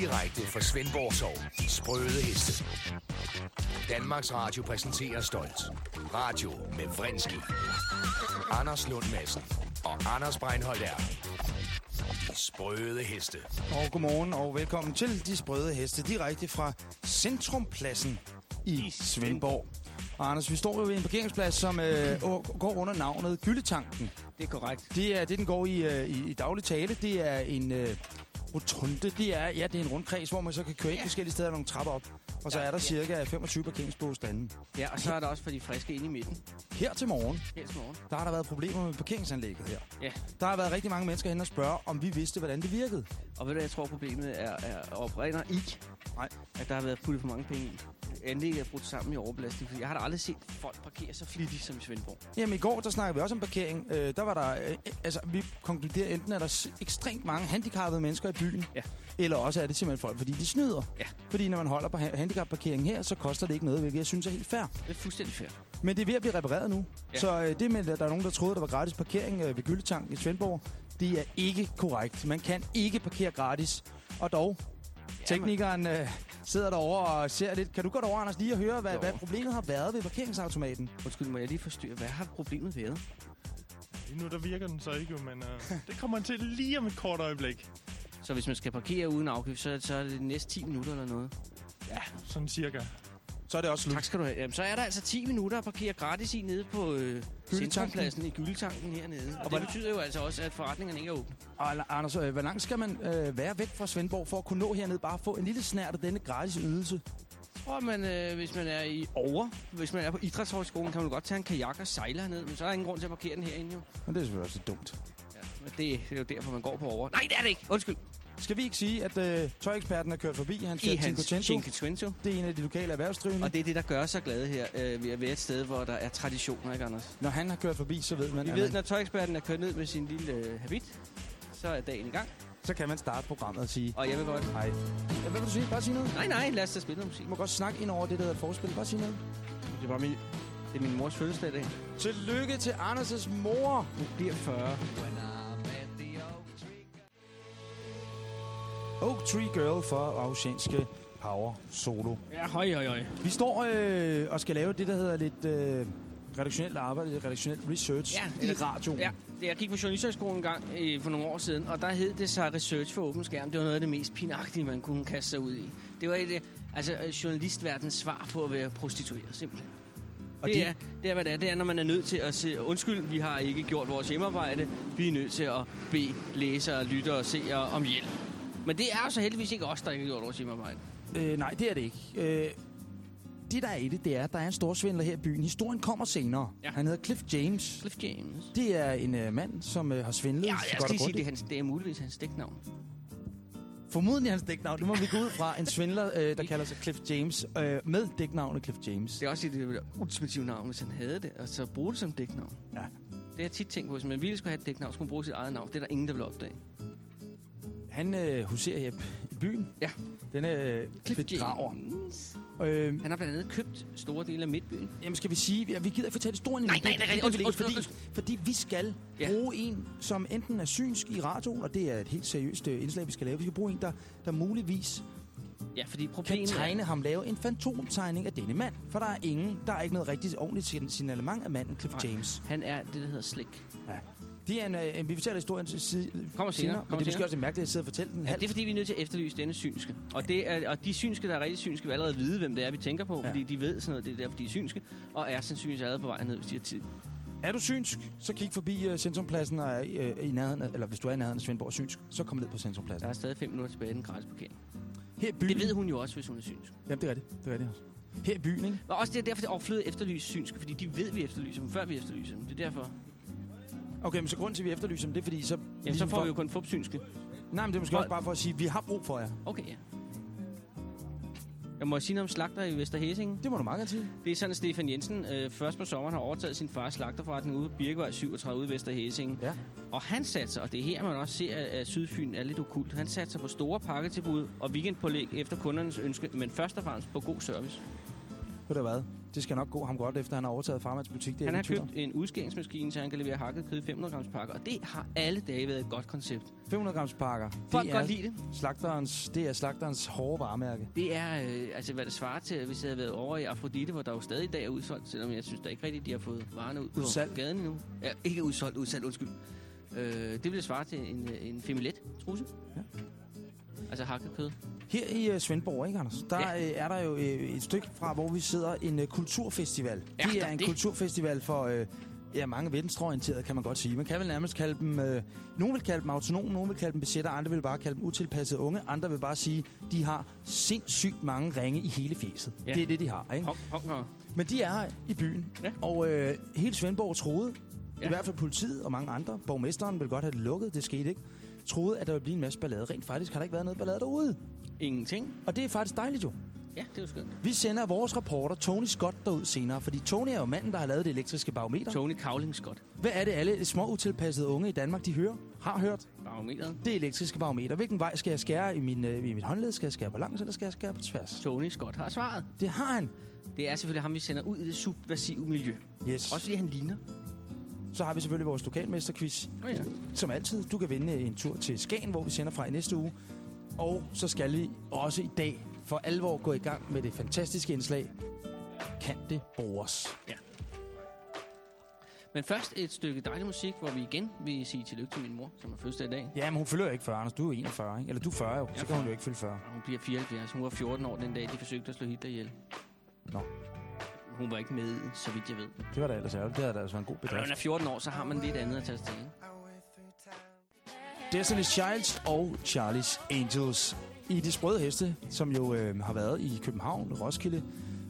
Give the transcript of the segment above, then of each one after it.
Direkte fra Svendborg Sov. De sprøde heste. Danmarks Radio præsenterer stolt. Radio med Vrindski. Anders Lund Madsen og Anders Breinholt er. De sprøde heste. Og godmorgen og velkommen til De Sprøde Heste, direkte fra Centrumpladsen i Svendborg. Og Anders, vi står jo ved en parkeringsplads, som øh, går under navnet Gyldetanken. Det er korrekt. Det er det, den går i, øh, i, i daglig tale. Det er en øh, rotunde. Det er, ja, det er en rundkreds, hvor man så kan køre ind forskellige steder og nogle trapper op. Og så er der cirka 25 parkeringsbåstande. Ja, og så er der også for de friske inde i midten. Her til morgen, Helt morgen. der har der været problemer med parkeringsanlægget her. Ja, Der har været rigtig mange mennesker hen og spørge, om vi vidste, hvordan det virkede. og ved du, jeg tror problemet er, er oprinder i? Nej. At der har været puttet for mange penge i. Anlægget er brudt sammen i overbelastning, fordi jeg har da aldrig set folk parkere så flittigt som i Svendborg. Jamen i går, der snakkede vi også om parkering. Øh, der var der, øh, altså vi konkluderer enten, at der er ekstremt mange handicappede mennesker i byen, Ja. eller også er det simpelthen folk, fordi de snyder. Ja. Fordi når man holder på ha- handicapparkering her, så koster det ikke noget, hvilket jeg synes er helt fair. Det er fuldstændig fair. Men det er ved at blive repareret nu. Ja. Så øh, det med, at der er nogen, der troede, der var gratis parkering øh, ved Gyldetank i Svendborg, det er ikke korrekt. Man kan ikke parkere gratis. Og dog, teknikeren øh, sidder derovre og ser lidt. Kan du godt over, Anders, lige at høre, hvad, Jo. hvad problemet har været ved parkeringsautomaten? Undskyld, må jeg lige forstyrre? Hvad har problemet været? Lige nu der virker den så ikke, jo, men uh, det kommer til lige om et kort øjeblik. Så hvis man skal parkere uden afgift, så, så er det de næste 10 minutter eller noget. Ja, sådan cirka. Så er det også slut. Tak skal du have. Jamen, så er der altså 10 minutter at parkere gratis i nede på øh, Centrumpladsen i Gyldetanken hernede. Og, Og det betyder jo altså også, at forretningerne ikke er åbne. Og Anders, øh, hvor langt skal man øh, være væk fra Svendborg for at kunne nå hernede bare få en lille snært af denne gratis ydelse? Og man, øh, hvis man er i over, hvis man er på idrætshøjskolen, kan man godt tage en kajak og sejle herned. Men så er der ingen grund til at parkere den herinde jo. Men det er selvfølgelig også dumt. Ja, men det, det er jo derfor, man går på over. Nej, det er det ikke. Undskyld. Skal vi ikke sige, at øh, tøjeksperten er kørt forbi hans I Fiat hans Cinquecento? Det er en af de lokale erhvervsdrivende. Og det er det, der gør sig glade her øh, ved at være et sted, hvor der er traditioner, ikke Anders? Når han har kørt forbi, så ved man, Vi ved, man, når tøjeksperten er kørt ned med sin lille øh, habit, så er dagen i gang. så kan man starte programmet og sige, Og jeg vil godt... hej. Ja, hvad vil du sige? Bare sige noget. Nej, nej, lad os da spille noget musik. Du må godt snakke ind over det, der hedder forspil. Bare sige noget. Det var min, det er min mors fødselsdag i dag. Tillykke til Anders' mor. Hun bliver 40. Oak Tree Girl for Aarhusianske Power Solo. Ja, høj, høj, høj. Vi står øh, og skal lave det, der hedder lidt øh, redaktionelt arbejde, redaktionelt research Ja, i radioen. Ja, det- jeg gik på Journalisthøjskolen en gang øh, for nogle år siden, og der hed det sig research for åben skærm. Det var noget af det mest pinagtige, man kunne kaste sig ud i. Det var et, altså øh, journalistverdens svar på at være prostitueret, simpelthen. Og det, det- er, det er, hvad det er. Det er, når man er nødt til at se, undskyld, vi har ikke gjort vores hjemmearbejde. Vi er nødt til at bede læsere, lyttere og seere om hjælp. Men det er jo så heldigvis ikke os, der ikke har gjort vores hjemmearbejde. Øh, nej, det er det ikke. Øh, det, der er i det, det er, at der er en stor svindler her i byen. Historien kommer senere. Ja. Han hedder Cliff James. Cliff James. Det er en øh, mand, som øh, har svindlet. Ja, jeg skal lige sige, det er, hans, det er muligvis hans dæknavn. Formodentlig hans dæknavn. Det må vi gå ud fra. En svindler, øh, der kalder sig Cliff James. Øh, med dæknavnet Cliff James. Det er også det, det ultimative navn, hvis han havde det, og så bruge det som dæknavn. Ja. Det har jeg tit tænkt på, hvis man virkelig skulle have et dæknavn, skulle man bruge sit eget navn. Det er der ingen, der vil opdage. Han øh, huserer her i byen. Ja. Den er øh, bedrager. Øh, Han har blandt andet købt store dele af Midtbyen. Jamen skal vi sige, ja, vi gider ikke fortælle historien endnu. nej, nej, nej, det undskyld, ikke, undskyld, fordi, fordi vi skal Ja. bruge en, som enten er synsk i radioen, og det er et helt seriøst øh, indslag, vi skal lave. Vi skal bruge en, der, der muligvis Ja, fordi kan problemet tegne ham, lave en fantomtegning af denne mand. For der er ingen, der er ikke noget rigtigt ordentligt sign- signalement af manden, Cliff Nej. James. han er det, der hedder slik. Det er en, øh, en vi fortæller historien til side, Kommer senere, kommer men det er måske senere. også mærkeligt, at jeg sidder og fortæller den Ja, det er fordi, vi er nødt til at efterlyse denne synske. Og, det er, og de synske, der er rigtig synske, vil allerede vide, hvem det er, vi tænker på. Ja. Fordi de ved sådan noget, det er derfor, de er synske. Og er sandsynligvis allerede på vej ned, hvis de har tid. Er du synsk, så kig forbi uh, Centrumpladsen, og uh, i nærheden, eller hvis du er i nærheden af Svendborg synsk, så kom ned på Centrumpladsen. Der er stadig 5 minutter tilbage i den gratis parkering. Her byen. Det ved hun jo også, hvis hun er synsk. Jamen, det er det. Det er det også. Her i byen, ikke? Og også det er derfor, det er overflødigt at efterlyse synske, fordi de ved, vi efterlyser dem, før vi efterlyser dem. Det er derfor. Okay, men så grunden til, at vi efterlyser dem, det er fordi, så... Jamen, så får vi jo kun fupsynske. Nej, men det er måske Hvor- også bare for at sige, at vi har brug for jer. Okay, ja. Jeg må sige noget om slagter i Vesterhæsingen. Det må du meget gerne sige. Det er sådan, at Stefan Jensen øh, først på sommeren har overtaget sin fars slagterforretning ude på Birkevej 37 ude i Vesterhæsingen. Ja. Og han satser, og det er her, man også ser, at Sydfyn er lidt okult. Han satser på store pakketilbud og weekendpålæg efter kundernes ønske, men først og fremmest på god service. Ved du hvad? Det skal nok gå ham godt, efter han har overtaget farmands butik. Det Han har købt en udskæringsmaskine, så han kan levere hakket kød i 500 grams pakker, og det har alle dage været et godt koncept. om. 500 grams pakker. Folk godt lide det. Slagterens, det er slagterens hårde varemærke. Det er, øh, altså hvad det svarer til, hvis jeg havde været over i Afrodite, hvor der jo stadig i dag er udsolgt, selvom jeg synes da ikke rigtigt, de har fået varerne ud på Udsalg. gaden endnu. Ja, ikke udsolgt, udsalgt, undskyld. Øh, det ville svare til en, øh, en femilet trusse. Ja. Altså hakket kød. Her i uh, Svendborg, ikke Anders? Der Ja. ja. er der jo uh, et stykke fra, hvor vi sidder en uh, kulturfestival. Ja, det er en det. kulturfestival for uh, ja, mange venstreorienterede, kan man godt sige. Man kan vel nærmest kalde dem... Uh, nogen vil kalde dem autonome, nogen vil kalde dem budgetter, andre vil bare kalde dem utilpassede unge. Andre vil bare sige, de har sindssygt mange ringe i hele fjeset. Ja. Det er det, de har, ikke? Hop, hop, hop. Men de er her i byen. Ja. Og øh, hele Svendborg troede, ja. Ja. i hvert fald politiet og mange andre, borgmesteren ville godt have det lukket, det skete ikke, troede, at der ville blive en masse ballade. Rent faktisk har der ikke været noget ballade derude. Ingenting. Og det er faktisk dejligt jo. Ja, det er jo skønt. Vi sender vores reporter Tony Scott derud senere, fordi Tony er jo manden, der har lavet det elektriske barometer. Tony Cowling Scott. Hvad er det, alle små utilpassede unge i Danmark, de hører, har hørt? Barometeret. Det elektriske barometer. Hvilken vej skal jeg skære i, min, øh, i mit håndled? Skal jeg skære på langs, eller skal jeg skære på tværs? Tony Scott har svaret. Det har han. Det er selvfølgelig ham, vi sender ud i det subversive miljø. Yes. Også fordi han ligner. Så har vi selvfølgelig vores lokalmesterquiz. Oh, ja. Som altid, du kan vinde en tur til Skagen, hvor vi sender fra i næste uge. Og så skal vi også i dag for alvor gå i gang med det fantastiske indslag. Kan det bruges? Men først et stykke dejlig musik, hvor vi igen vil sige tillykke til min mor, som har fødselsdag i dag. Ja, men hun fylder ikke 40, Anders. Du er jo 41, ikke? Eller du er 40 jo. Så kan hun jo ikke fylde 40. Og hun bliver 74. Hun var 14 år den dag, de forsøgte at slå Hitler ihjel. Nå. Hun var ikke med, så vidt jeg ved. Det var da ellers ærgerligt. Det havde da altså en god Når man bedrift. er 14 år, så har man lidt andet at tage til. Destiny's Childs og Charlie's Angels i de sprøde heste, som jo øh, har været i København, Roskilde,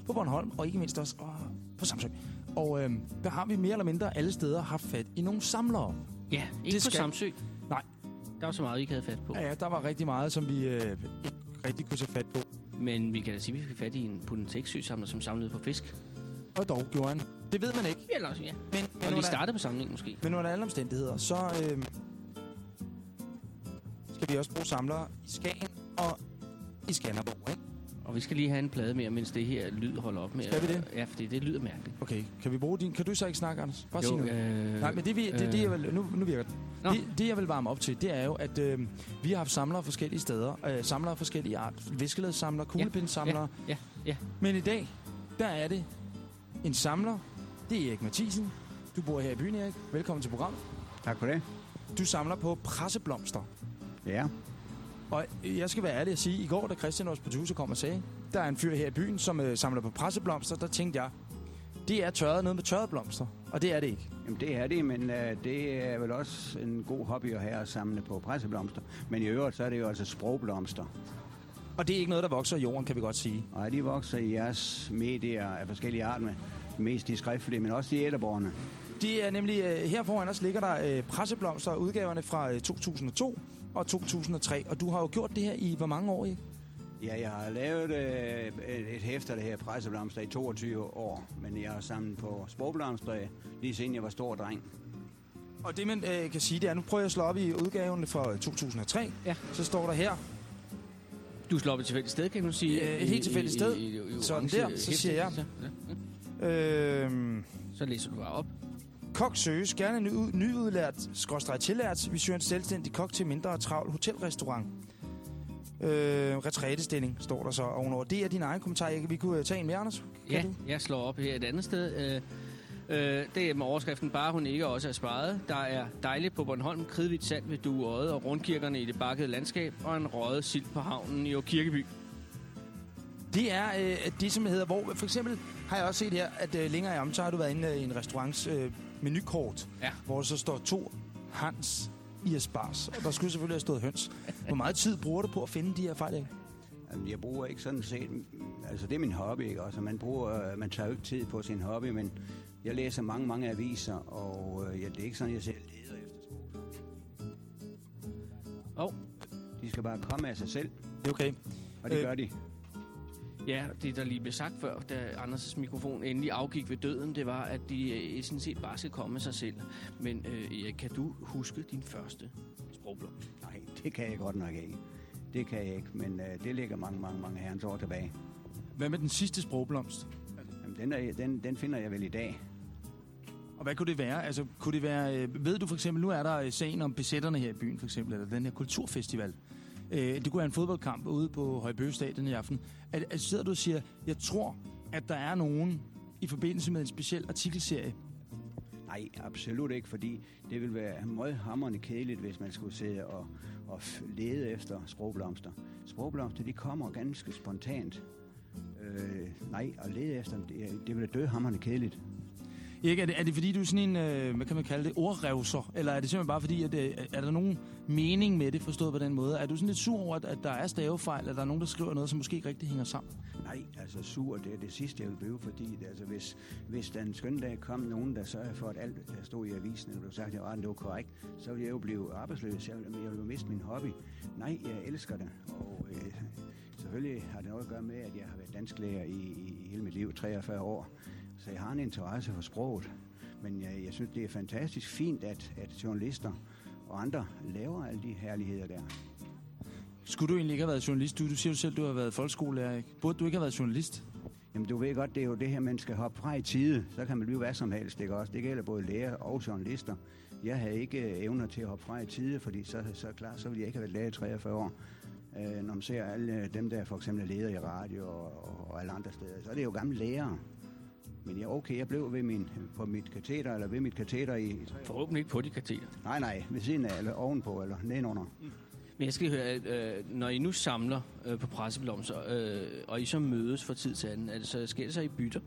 på Bornholm og ikke mindst også åh, på Samsø. Og øh, der har vi mere eller mindre alle steder haft fat i nogle samlere. Ja, ikke Det på skal- Samsø. Nej. Der var så meget, vi ikke havde fat på. Ja, ja, der var rigtig meget, som vi øh, ikke rigtig kunne tage fat på. Men vi kan da sige, at vi fik fat i en Pudentek-søsamler, som samlede på fisk. Og dog gjorde han. Det ved man ikke. Eller også, ja. Men, Og men, lige under, startede på samlingen måske. men under alle omstændigheder, så øh, skal vi også bruge samlere i Skagen og i Skanderborg, ikke? Og vi skal lige have en plade mere, mens det her lyd holder op med. Skal vi det? Ja, fordi det lyder mærkeligt. Okay, kan vi bruge din? Kan du så ikke snakke, Anders? Bare sige noget. øh, Nej, men det, vi, det, det jeg vil, nu, nu virker det. Nå. det. Det, jeg vil varme op til, det er jo, at øh, vi har haft samlere forskellige steder. Øh, samlere forskellige art. Viskeledsamlere, kuglepindsamlere. Ja, ja. Men i dag, der er det en samler. Det er Erik Mathisen. Du bor her i byen, Erik. Velkommen til programmet. Tak for det. Du samler på presseblomster. Ja, Og jeg skal være ærlig at sige, i går, da Christian, vores producer, kom og sagde, der er en fyr her i byen, som øh, samler på presseblomster, der tænkte jeg, det er tørret noget med tørrede blomster. Og det er det ikke. Jamen, det er det, men uh, det er vel også en god hobby at have at samle på presseblomster. Men i øvrigt, så er det jo altså sprogblomster. Og det er ikke noget, der vokser i jorden, kan vi godt sige. Og de vokser i jeres medier af forskellige art med mest de skriftlige, men også de æderborgerne. Det er nemlig, øh, her foran os ligger der øh, presseblomster, udgaverne fra øh, 2002 og 2003. Og du har jo gjort det her i hvor mange år, ikke? Ja, jeg har lavet øh, et- et hæfter af det her presseblomster i 22 år, men jeg har samlet på sprogblomster øh, lige siden jeg var stor dreng. Og det man øh, kan sige, det er, nu prøver jeg at slå op i udgaven fra øh, 2003. Ja. Så står der her, Du slår op et tilfældigt sted, kan du sige. Øh, et helt tilfældigt sted. Sådan orange der, så siger jeg. Ja. øh, Så læser du bare op. kok søges gerne ny, nyudlært, skråstrej tillært. Vi søger en selvstændig kok til mindre travl hotelrestaurant. Øh, retrætestilling står der så ovenover. Det er din egen kommentar. Vi kunne øh, tage en mere, Anders. Kan Ja, du? jeg slår op her et andet sted. Øh, øh, det er med overskriften Bare hun ikke også er sparet. Der er dejligt på Bornholm, kridhvidt sand ved Dueøjet og rundkirkerne i det bakkede landskab og en røget sild på havnen i Kirkeby. Det er øh, det, som hedder, hvor for eksempel har jeg også set her, at øh, længere i om, så har du været inde øh, i en restaurants øh, menukort, Ja. hvor der så står to Hans i Aspars. Og der skulle selvfølgelig have stået høns. Hvor meget tid bruger du på at finde de her fejl? Ikke? Jamen, Jeg bruger ikke sådan set... Altså, det er min hobby, ikke? Altså, man, bruger, øh, man tager jo ikke tid på sin hobby, men jeg læser mange, mange aviser, og øh, ja, det er ikke sådan, jeg selv leder efter sprog. Og De skal bare komme af sig selv, Det er okay. og det Øh, gør de. ja, det der lige blev sagt før, da Anders' mikrofon endelig afgik ved døden, det var, at de øh, sådan set bare skal komme af sig selv. Men øh, kan du huske din første sprogblom? Nej, det kan jeg godt nok ikke. Det kan jeg ikke, men øh, det ligger mange, mange, mange herrens år tilbage. Hvad med den sidste sprogblomst? Den, er, den, den finder jeg vel i dag. Og hvad kunne det være? Altså, kunne det være, øh, ved du for eksempel, nu er der øh, sagen om besætterne her i byen, for eksempel, eller den her kulturfestival. Øh, det kunne være en fodboldkamp ude på Højbøge Stadion i aften. At, at sidder du og siger, jeg tror, at der er nogen i forbindelse med en speciel artikelserie. Nej, absolut ikke, fordi det vil være meget hammerende kedeligt, hvis man skulle sidde og, og lede efter sprogblomster. Sprogblomster, de kommer ganske spontant. Øh, nej, at lede efter dem, det, det vil dø hammerende kedeligt. Erik, er det, er det fordi, du er sådan en, øh, hvad kan man kalde det, ordrevser? Eller er det simpelthen bare fordi, at det, er der nogen mening med det, forstået på den måde? Er du sådan lidt sur over, at, at der er stavefejl, eller der er nogen, der skriver noget, som måske ikke rigtig hænger sammen? Nej, altså sur, det er det sidste, jeg vil blive, fordi det, altså, hvis, hvis der en skøn dag kom nogen, der sørger for, at alt, der stod i avisen, og du sagde, at det var korrekt, så ville jeg jo blive arbejdsløs. Jeg ville, jeg ville jo miste min hobby. Nej, jeg elsker det, og øh, selvfølgelig har det noget at gøre med, at jeg har været dansklærer i, i hele mit liv, 43 år. Så jeg har en interesse for sproget. Men jeg, jeg synes, det er fantastisk fint, at, at journalister og andre laver alle de herligheder der. Skulle du egentlig ikke have været journalist? Du, du siger jo selv, du har været folkeskolelærer, ikke? Burde du ikke have været journalist? Jamen, du ved godt, det er jo det her, man skal hoppe fra i tide. Så kan man blive hvad som helst, ikke også? Det gælder både læger og journalister. Jeg havde ikke øh, evner til at hoppe fra i tide, fordi så, så klar, så ville jeg ikke have været lærer i 43 år. Øh, når man ser alle dem, der for eksempel er leder i radio og, og, og alle andre steder, så er det jo gamle lærere. Men ja, okay, jeg blev ved min, på mit kateter, eller ved mit kateter i. Forhåbentlig ikke på de kateter. Nej, nej, ved siden af, eller ovenpå, eller nedenunder. Men jeg skal høre, øh, når I nu samler øh, på presseblomster, øh, og I så mødes fra tid til anden, er det så, sker det så i bytter?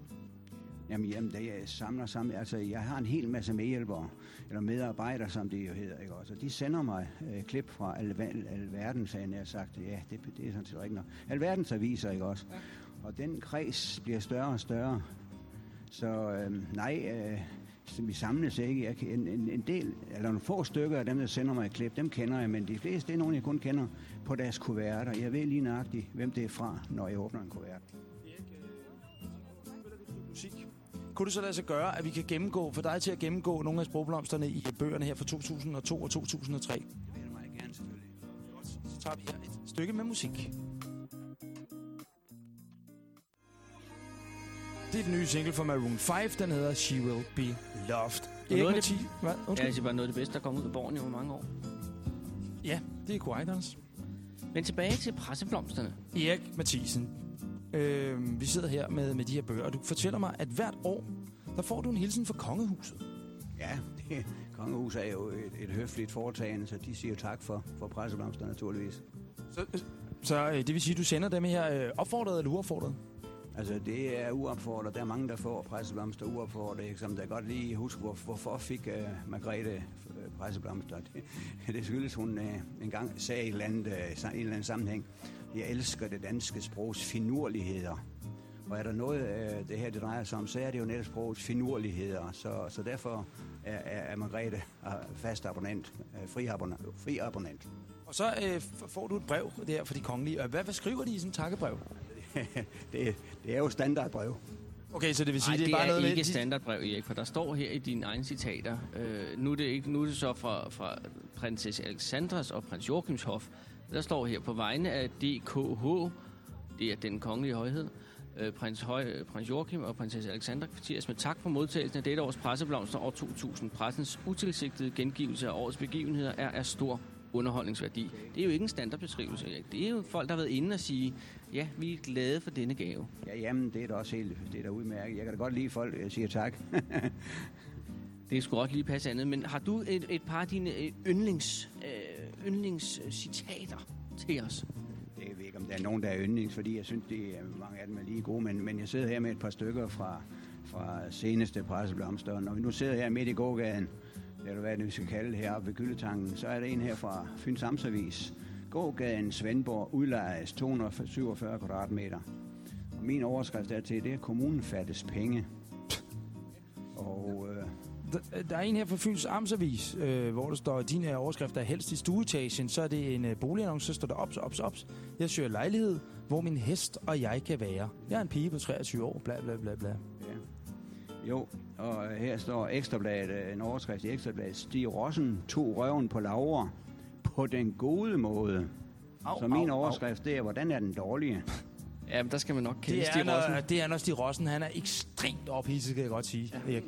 Jamen, jamen det jeg samler sammen. Altså, jeg har en hel masse medhjælpere, eller medarbejdere, som det jo hedder, ikke også? Og de sender mig øh, klip fra alverden, alverden, sagde jeg sagt. Ja, det, det er sådan set rigtigt nok. Alverdens aviser, ikke også? Ja. Og den kreds bliver større og større. Så øh, nej, øh, så vi samles ikke. Jeg, en, en, en del, eller nogle få stykker af dem, der sender mig et klip, dem kender jeg, men de fleste, det er nogen, jeg kun kender på deres kuverter. Jeg ved lige nøjagtigt, hvem det er fra, når jeg åbner en kuvert. musik. Kunne det så lade sig gøre, at vi kan gennemgå, for dig til at gennemgå nogle af sprogblomsterne i bøgerne her fra 2002 og 2003? Det vil jeg meget gerne, selvfølgelig. Så tager vi her et stykke med musik. Det er den nye single fra Maroon 5. Den hedder She Will Be Loved. noget af det- Mathi- Hvad? Ja, det er bare noget af det bedste, der kom ud af borgen i mange år. Ja, det er korrekt, Anders. Men tilbage til presseblomsterne. Erik Mathisen. Øh, vi sidder her med, med de her bøger, og du fortæller mig, at hvert år, der får du en hilsen fra kongehuset. Ja, det, kongehus er jo et, et høfligt foretagende, så de siger tak for, for presseblomster naturligvis. Så, så øh, det vil sige, at du sender dem her øh, opfordret eller uopfordret? Altså, det er uopfordret. Der er mange, der får presseblomster uopfordret, ikke? som der godt lige husker, hvor, hvorfor fik uh, Margrethe øh, presseblomster. Det, det skyldes, hun uh, engang sagde i et eller andet, uh, en eller anden sammenhæng, jeg elsker det danske sprogs finurligheder. Og er der noget, uh, det her det drejer sig om, så er det jo netop sprogets finurligheder. Så, så derfor er, er, er Margrethe fast abonnent, uh, fri, abonnent, fri abonnent. Og så øh, får du et brev der for de kongelige. Hvad, hvad skriver de i sådan et takkebrev? det, det er jo standardbrev. Okay, så det vil sige, Nej, det er bare er noget ikke med... standardbrev, Erik, for der står her i dine egne citater. Øh, nu, er det ikke, nu er det så fra, fra prinsesse Alexandras og prins Joachims hof. Der står her på vegne af DKH, det er den kongelige højhed, øh, prins, Høj, prins Joachim og prinsesse Alexandra kvitteres med tak for modtagelsen af dette års presseblomster år 2000. Pressens utilsigtede gengivelse af årets begivenheder er af stor underholdningsværdi. Det er jo ikke en standardbeskrivelse. Det er jo folk, der har været inde og sige, ja, vi er glade for denne gave. Ja, jamen, det er da også helt det er da udmærket. Jeg kan da godt lide, folk øh, siger tak. Det skulle godt lige passe andet, men har du et, et par af dine øh, yndlings, øh, yndlingscitater til os? Det ved jeg ikke, om der er nogen, der er yndlings, fordi jeg synes, det er, mange af dem er lige gode, men, men jeg sidder her med et par stykker fra, fra seneste presseblomster, og når vi nu sidder her midt i gågaden, eller hvad det vi skal kalde det heroppe ved Gyldetangen, så er der en her fra Fyns Amtsavis. Gågaden Svendborg udlejes 247 kvadratmeter. Og min overskrift er til, det er kommunen fattes penge. Og øh, Der, der er en her fra Fyns Amtsavis, øh, hvor der står, at din øh, overskrift er helst i stueetagen. Så er det en øh, boligannonce, så står der ops, ops, ops. Jeg søger lejlighed, hvor min hest og jeg kan være. Jeg er en pige på 23 år, bla bla bla bla. Ja. Jo, og her står Ekstrabladet, øh, en overskrift i Ekstrabladet. Stig Rossen tog røven på Laura på den gode måde. Au, Så min au, overskrift det er, hvordan er den dårlige? Ja, men der skal man nok kende Det er, Stig Rossen. når, det er, når Stig Rossen han er ekstremt ophidset, kan jeg godt sige. Erik.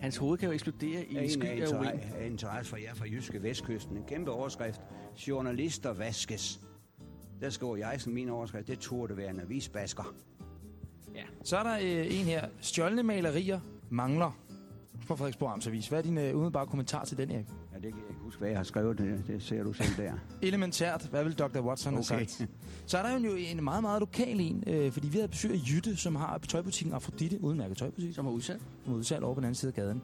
Hans hoved kan jo eksplodere i en en sky af urin. interesse for jer fra Jyske Vestkysten. En kæmpe overskrift. Journalister vaskes. Der skriver jeg som min overskrift. Det turde være en avisbasker. Så er der øh, en her. Stjålne malerier mangler fra Frederiksborg Amtsavis. Hvad er din øh, umiddelbare kommentar til den, Erik? Ja, det kan jeg ikke huske, hvad jeg har skrevet. Det, det ser du selv der. Elementært. Hvad vil Dr. Watson have Okay. sagt? Så er der jo en meget, meget lokal en, øh, fordi vi havde besøg af Jytte, som har tøjbutikken Afrodite, udmærket tøjbutik, Som er udsat. som er udsalg over på den anden side af gaden.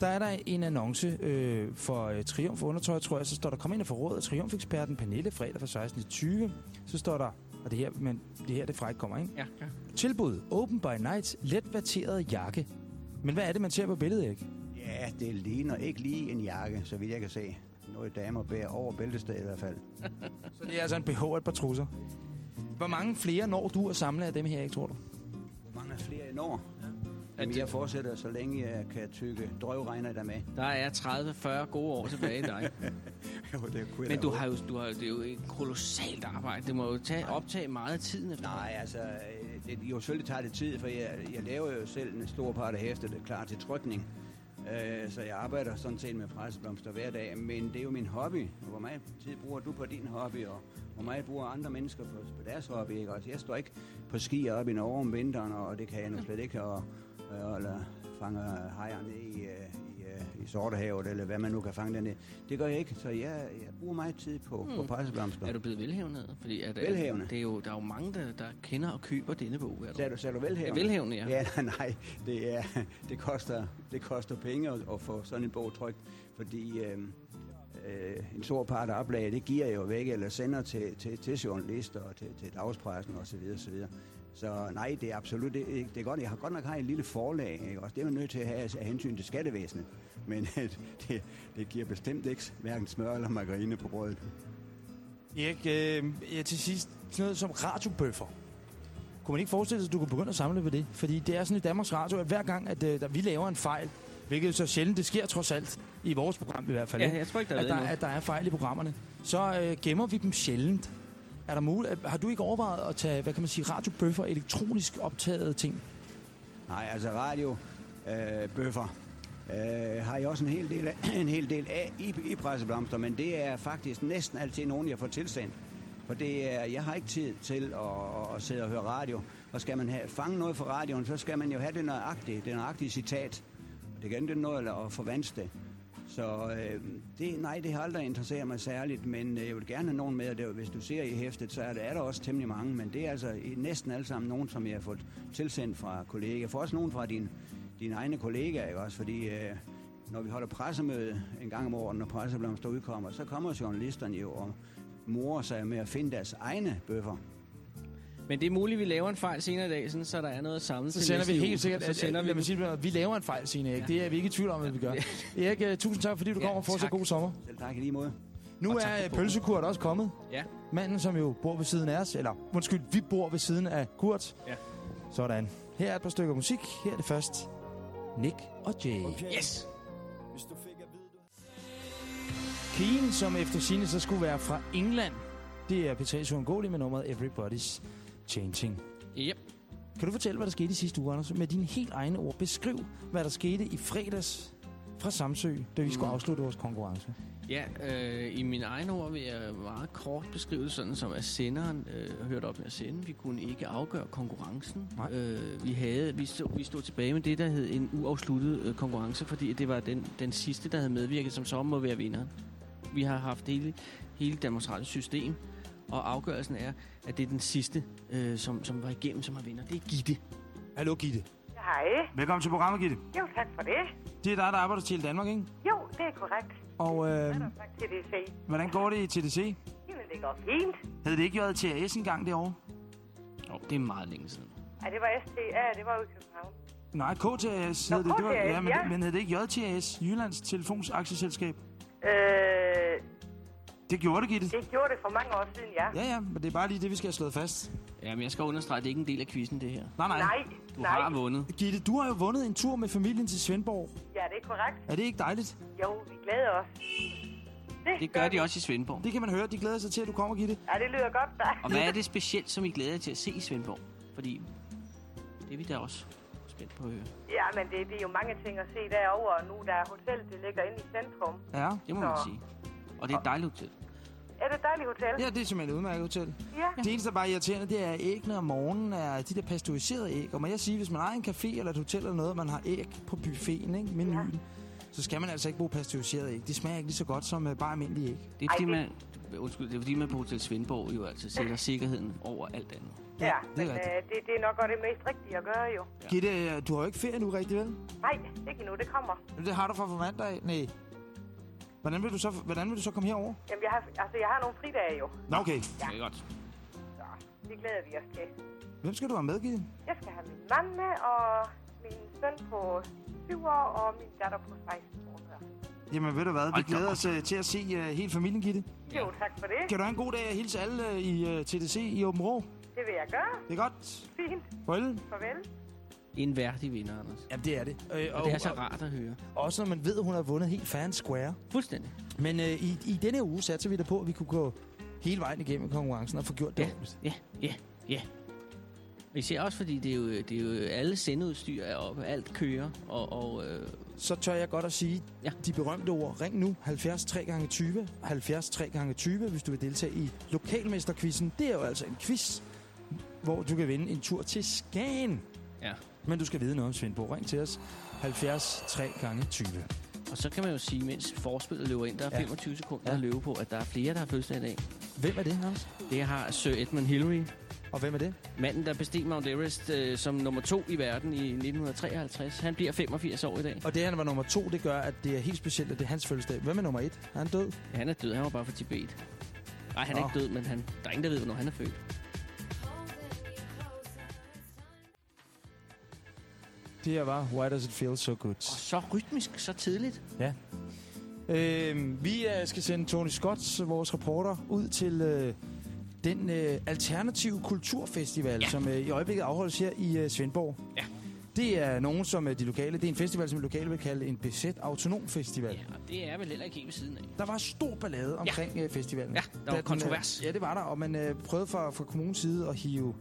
Der er der en annonce øh, for øh, Triumf undertøj, tror jeg. Så står der, kom ind og få råd af Triumf-eksperten Pernille fredag fra 16 til 20. Så står der, og det her, men det her det fræk kommer, ikke? Ja, ja. Tilbud. Open by night. Let vatteret jakke. Men hvad er det, man ser på billedet, ikke? Ja, det ligner ikke lige en jakke, så vidt jeg kan se. Noget damer bærer over bæltestedet i hvert fald. Så det er altså en BH og et par trusser. Hvor mange flere når du at samle af dem her, ikke, tror du? Hvor mange flere når? At Jamen, det- jeg fortsætter, så længe jeg kan tykke drøvregner der med. Der er 30-40 gode år tilbage i dig. Jo, det kunne Men du har jo, du har, det er jo et kolossalt arbejde. Det må jo tage, optage meget af tiden efter. Nej, altså, det, jo selvfølgelig tager det tid, for jeg, jeg laver jo selv en stor part af hæftet klar til trykning. Øh, så jeg arbejder sådan set med presseblomster hver dag, men det er jo min hobby. Hvor meget tid bruger du på din hobby, og hvor meget bruger andre mennesker på, på deres hobby? Ikke? Altså, jeg står ikke på ski op i Norge om vinteren, og det kan jeg nu slet ikke, og, og eller fanger hejer ned i, øh, i, Sortehavet, eller hvad man nu kan fange dernede. Det gør jeg ikke, så jeg, jeg bruger meget tid på, mm. på presseblomster. Er du blevet velhævende? Fordi at, Velhavende? Det er jo, der er jo mange, der, der kender og køber denne bog. Er du? Sagde du, sagde du velhavende? Ja, velhavende, ja. Ja, nej, det, er, det, koster, det koster penge at, at få sådan en bog trykt, fordi øh, øh, en stor part af oplaget, det giver jeg jo væk, eller sender til, til, til journalister og til, til dagspressen osv. Så, videre, så, nej, det er absolut det, ikke- det er godt. Jeg har godt nok har et lille forlag, ikke? Også det er man nødt til at have af hensyn til skattevæsenet, men det, det giver bestemt ikke hverken smør eller margarine på brødet. Erik, øh, ja, til sidst, sådan noget som radiobøffer. Kunne man ikke forestille sig, at du kunne begynde at samle på det? Fordi det er sådan i Danmarks Radio, at hver gang, at øh, der, vi laver en fejl, hvilket så sjældent, det sker trods alt, i vores program i hvert fald, Ja, jeg tror ikke, der er at, der, at der er fejl i programmerne, så øh, gemmer vi dem sjældent. Er der muligt, har du ikke overvejet at tage, hvad kan man sige, radiobøffer, elektronisk optagede ting? Nej, altså radio, øh, øh, har jeg også en hel del af, en hel del af i, i presseblomster, men det er faktisk næsten altid nogen, jeg får tilsendt. For det er, jeg har ikke tid til at, at sidde og høre radio. Og skal man have, fange noget fra radioen, så skal man jo have det nøjagtige, det nøjagtige citat. Det kan ikke noget at forvanske det. Så øh, det, nej, det har aldrig interesseret mig særligt, men øh, jeg vil gerne have nogen med, og det, hvis du ser i hæftet, så er der, er der også temmelig mange, men det er altså næsten alle sammen nogen, som jeg har fået tilsendt fra kollegaer. For også nogen fra din, dine egne kollegaer, ikke også? Fordi øh, når vi holder pressemøde en gang om året, når presseblomster udkommer, så kommer journalisterne jo og morer sig med at finde deres egne bøffer. Men det er muligt, at vi laver en fejl senere i dag, sådan, så der er noget at samle Så sender vi helt sikkert, Så sender vi mig den. sige, at vi laver en fejl, Signe Erik. Det er vi ikke i tvivl om, at vi gør. Erik, øh, tusind tak, fordi du Ja, kommer og får så god sommer. Selv tak i lige måde. Nu Og er øh, pølsekurt også kommet. Ja. Manden, som jo bor ved siden af os, eller undskyld, vi bor ved siden af Kurt. Ja. Sådan. Her er et par stykker musik. Her er det først Nick og Jay. Yes! Keen, som efter sine så skulle være fra England. Det er P3's uundgåelige med nummeret Everybody's Changing. Yep. Kan du fortælle, hvad der skete i sidste uge, Anders? Med dine helt egne ord. Beskriv, hvad der skete i fredags fra Samsø, da vi skulle Mm. afslutte vores konkurrence. Ja, øh, i mine egne ord vil jeg meget kort beskrive det sådan, som at senderen øh, hørte op med at sende. Vi kunne ikke afgøre konkurrencen. Nej. Øh, vi, havde, vi, stod, vi stod tilbage med det, der hed en uafsluttet øh, konkurrence, fordi det var den, den sidste, der havde medvirket, som så må være vinderen. Vi har haft hele, hele Danmarks Radio system, og afgørelsen er, at det er den sidste, øh, som, som var igennem, som har vinder. Det er Gitte. Hallo, Gitte. Hej. Velkommen til programmet, Gitte. Jo, tak for det. Det er dig, der arbejder til Danmark, ikke? Jo, det er korrekt. Og øh, er det, hvordan går det i TDC? Jamen, det går fint. Havde det ikke været TAS engang derovre? Oh, det er meget længe siden. Ja, det var ST. Ja, det var ude i København. Nej, KTAS hed det. det var, ja, men, ja. men hed det ikke JTAS, Jyllands Telefonsaktieselskab? Øh, Det gjorde det, Gitte. det gjorde det for mange år siden, ja. Ja, ja, men det er bare lige det, vi skal have slået fast. Ja, men jeg skal understrege, at det er ikke en del af quizzen, det her. Nej, nej. Nej, Du nej. har vundet. Gitte, du har jo vundet en tur med familien til Svendborg. Ja, det er korrekt. Er det ikke dejligt? Jo, vi glæder os. Det gør de også i Svendborg. Det kan man høre. De glæder sig til, at du kommer, Gitte. Ja, det lyder godt, da. Og hvad er det specielt, som I glæder jer til at se i Svendborg? Fordi det er vi da også spændt på at høre. Ja, men det, det er jo mange ting at se derovre. Nu der er hotel, det ligger inde i centrum. Ja. Det må man Så. sige. Og det er et dejligt hotel. Er det et dejligt hotel? Ja, det er simpelthen et udmærket hotel. Ja. Det eneste, der bare er irriterende, det er, at æggene om morgenen er de der pasteuriserede æg. Og må jeg sige, hvis man har en café eller et hotel eller noget, og man har æg på buffeten, ikke? menuen, så skal man altså ikke bruge pasteuriserede æg. De smager ikke lige så godt som uh, bare almindelige æg. Det er fordi, Ej, man, undskyld, det er fordi, man på Hotel Svendborg jo altså sætter sikkerheden over alt andet. Ja, det er men øh, det, det er nok også det mest rigtige at gøre, jo. Ja. Gitte, øh, du har jo ikke ferie nu rigtig, vel? Nej, ikke endnu, det kommer. Det har du fra for mandag af. Nej. Hvordan vil, du så, hvordan vil du så komme herover? Jamen, jeg har, altså, jeg har nogle fridage, jo. Nå, okay. Det er godt. Så det glæder vi os til. Hvem skal du have med, Gitte? Jeg skal have min mand med, og min søn på 7 år, og min datter på 16 måneder. Jamen ved du hvad, vi glæder os uh, til at se uh, hele familien, Gitte. Jo, tak for det. Kan du have en god dag og hilse alle uh, i uh, TDC i Åben Rå? Det vil jeg gøre. Det er godt. Fint. Farvel. Farvel. En værdig vinder, Anders. Jamen det er det. Øh, Og det er så rart at høre. Også når man ved, at hun har vundet helt fan square. Fuldstændig. Men øh, i, i denne uge satser vi da på, at vi kunne gå hele vejen igennem konkurrencen og få gjort det Ja. ordentligt. Ja, ja, ja. Især også fordi det er jo, det er jo alle sendeudstyr er oppe, alt kører, og, og øh, Så tør jeg godt at sige Ja. de berømte ord. Ring nu 70 3 gange 20 70 3 gange 20 hvis du vil deltage i lokalmesterquizzen. Det er jo altså en quiz, hvor du kan vinde en tur til Skagen. ja. Men du skal vide noget om Svendborg. Ring til os 70 3 gange 20 Og så kan man jo sige, mens forspillet løber ind, der er Ja. 25 sekunder Ja. at løbe på, at der er flere, der har fødselsdag i dag. Hvem er det, Hans? Det har Sir Edmund Hillary, Og hvem er det? manden, der besteg Mount Everest øh, som nummer to i verden i 1953. Han bliver 85 år i dag. Og det, han var nummer to, det gør, at det er helt specielt, at det er hans fødselsdag. Hvem er nummer et? Er han død? Ja, han er død, han var bare fra Tibet. Nej, han er Nå. ikke død, men han, der er ingen, der ved, hvornår han er født. Det her var Why Does It Feel So Good. Og så rytmisk, så tidligt. Øh, vi øh, skal sende Tony Scott, vores reporter, ud til øh, den øh, alternative kulturfestival, ja. Ja. som øh, i øjeblikket afholdes her i øh, Svendborg. Ja. Det er nogen, som øh, de lokale, det er en festival, som de lokale vil kalde en besæt autonom festival. Ja, og det er vel heller ikke helt ved siden af. Der var stor ballade omkring ja. festivalen. Ja, der var kontrovers. Den, øh, ja, det var der, og man øh, prøvede fra, fra kommunens side at hive...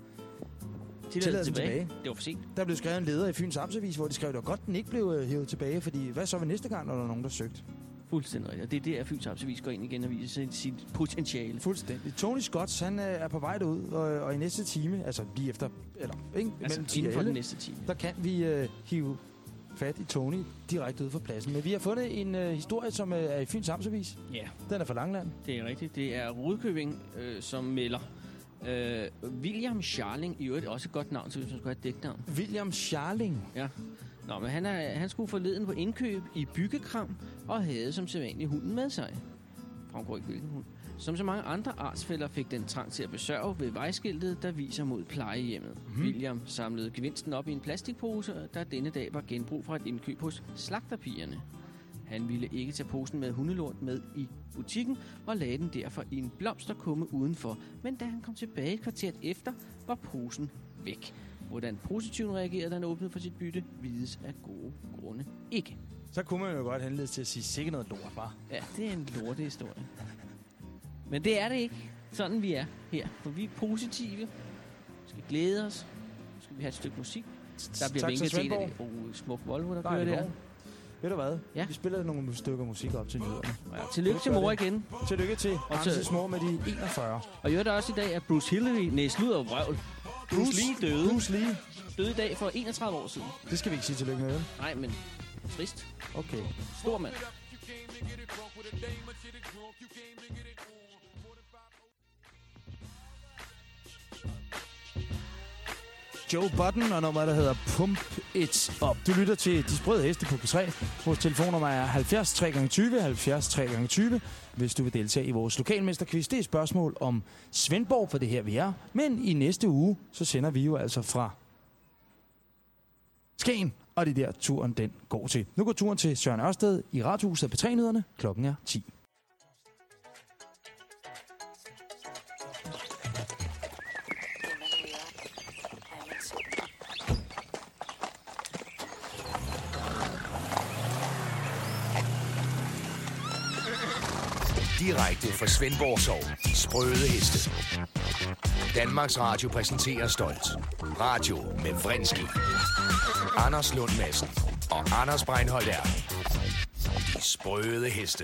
Tilladelsen tilbage. tilbage. Det var for sent. Der blev skrevet en leder i Fyns Amtsavis, hvor de skrev, at det var godt, den ikke blev øh, hævet tilbage, fordi hvad så ved næste gang, når der er nogen, der søgte? Fuldstændig rigtigt. Og det er der, Fyns Amtsavis går ind igen og viser sit, potentiale. Fuldstændig. Tony Scott, han øh, er på vej derud, og, og i næste time, altså lige efter, eller ikke, Altså mellem 10 inden for den 11, næste time. der kan vi øh, hive fat i Tony direkte ud fra pladsen. Men vi har fundet en øh, historie, som øh, er i Fyns Amtsavis. Ja, Den er fra Langland. det er rigtigt. Det er Rudkøbing, øh, som melder. Øh, William Charling, i øvrigt også et godt navn til, hvis man skulle have et dæknavn. William Charling. Ja. Nå, men han, er, han skulle forleden på indkøb i byggekram, og havde som sædvanligt hunden med sig. Fremgår ikke hvilken hund. Som så mange andre artsfælder fik den trang til at besørge ved vejskiltet, der viser mod plejehjemmet. Mm-hmm. William samlede gevinsten op i en plastikpose, der denne dag var genbrug fra et indkøb hos slagterpigerne. Han ville ikke tage posen med hundelort med i butikken, og lagde den derfor i en blomsterkumme udenfor. Men da han kom tilbage kvarteret efter, var posen væk. Hvordan positivt reagerede, da han åbnede for sit bytte, vides af gode grunde ikke. Så kunne man jo godt henledes til at sige, sikkert noget lort, var. Ja, det er en lortehistorie. Men det er det ikke. Sådan vi er her. For vi er positive. Vi skal glæde os. Så skal vi have et stykke musik. Der bliver tak vinket til en af de oh, smuk Volvo, der kører er der. Det Ved du hvad? Ja. Vi spiller nogle stykker musik op til nyhederne. Ja, tillykke til mor igen. Tillykke til Og Ramses til- mor med de 41. Og jeg også i dag, at Bruce Hillary, og vrøvl. Bruce Lee døde. Bruce Lee. Døde i dag for 31 år siden. Det skal vi ikke sige tillykke med? Nej, men trist. Okay. Stor mand. Joe Button og nummeret, der hedder Pump It Up. Du lytter til De Sprøde Heste på P3. Vores telefonnummer er 70 3 20 70 3 20 hvis du vil deltage i vores lokalmesterquiz. Det er et spørgsmål om Svendborg, for det her vi er. Men i næste uge, så sender vi jo altså fra Skagen, og det er der turen den går til. Nu går turen til Søren Ørsted i Radhuset på 3. Klokken er 10. Direkte fra Svendborg Sov. Sprøde heste. Danmarks Radio præsenterer stolt. Radio med Vrindski. Anders Lund Madsen og Anders Breinholt er de sprøde heste.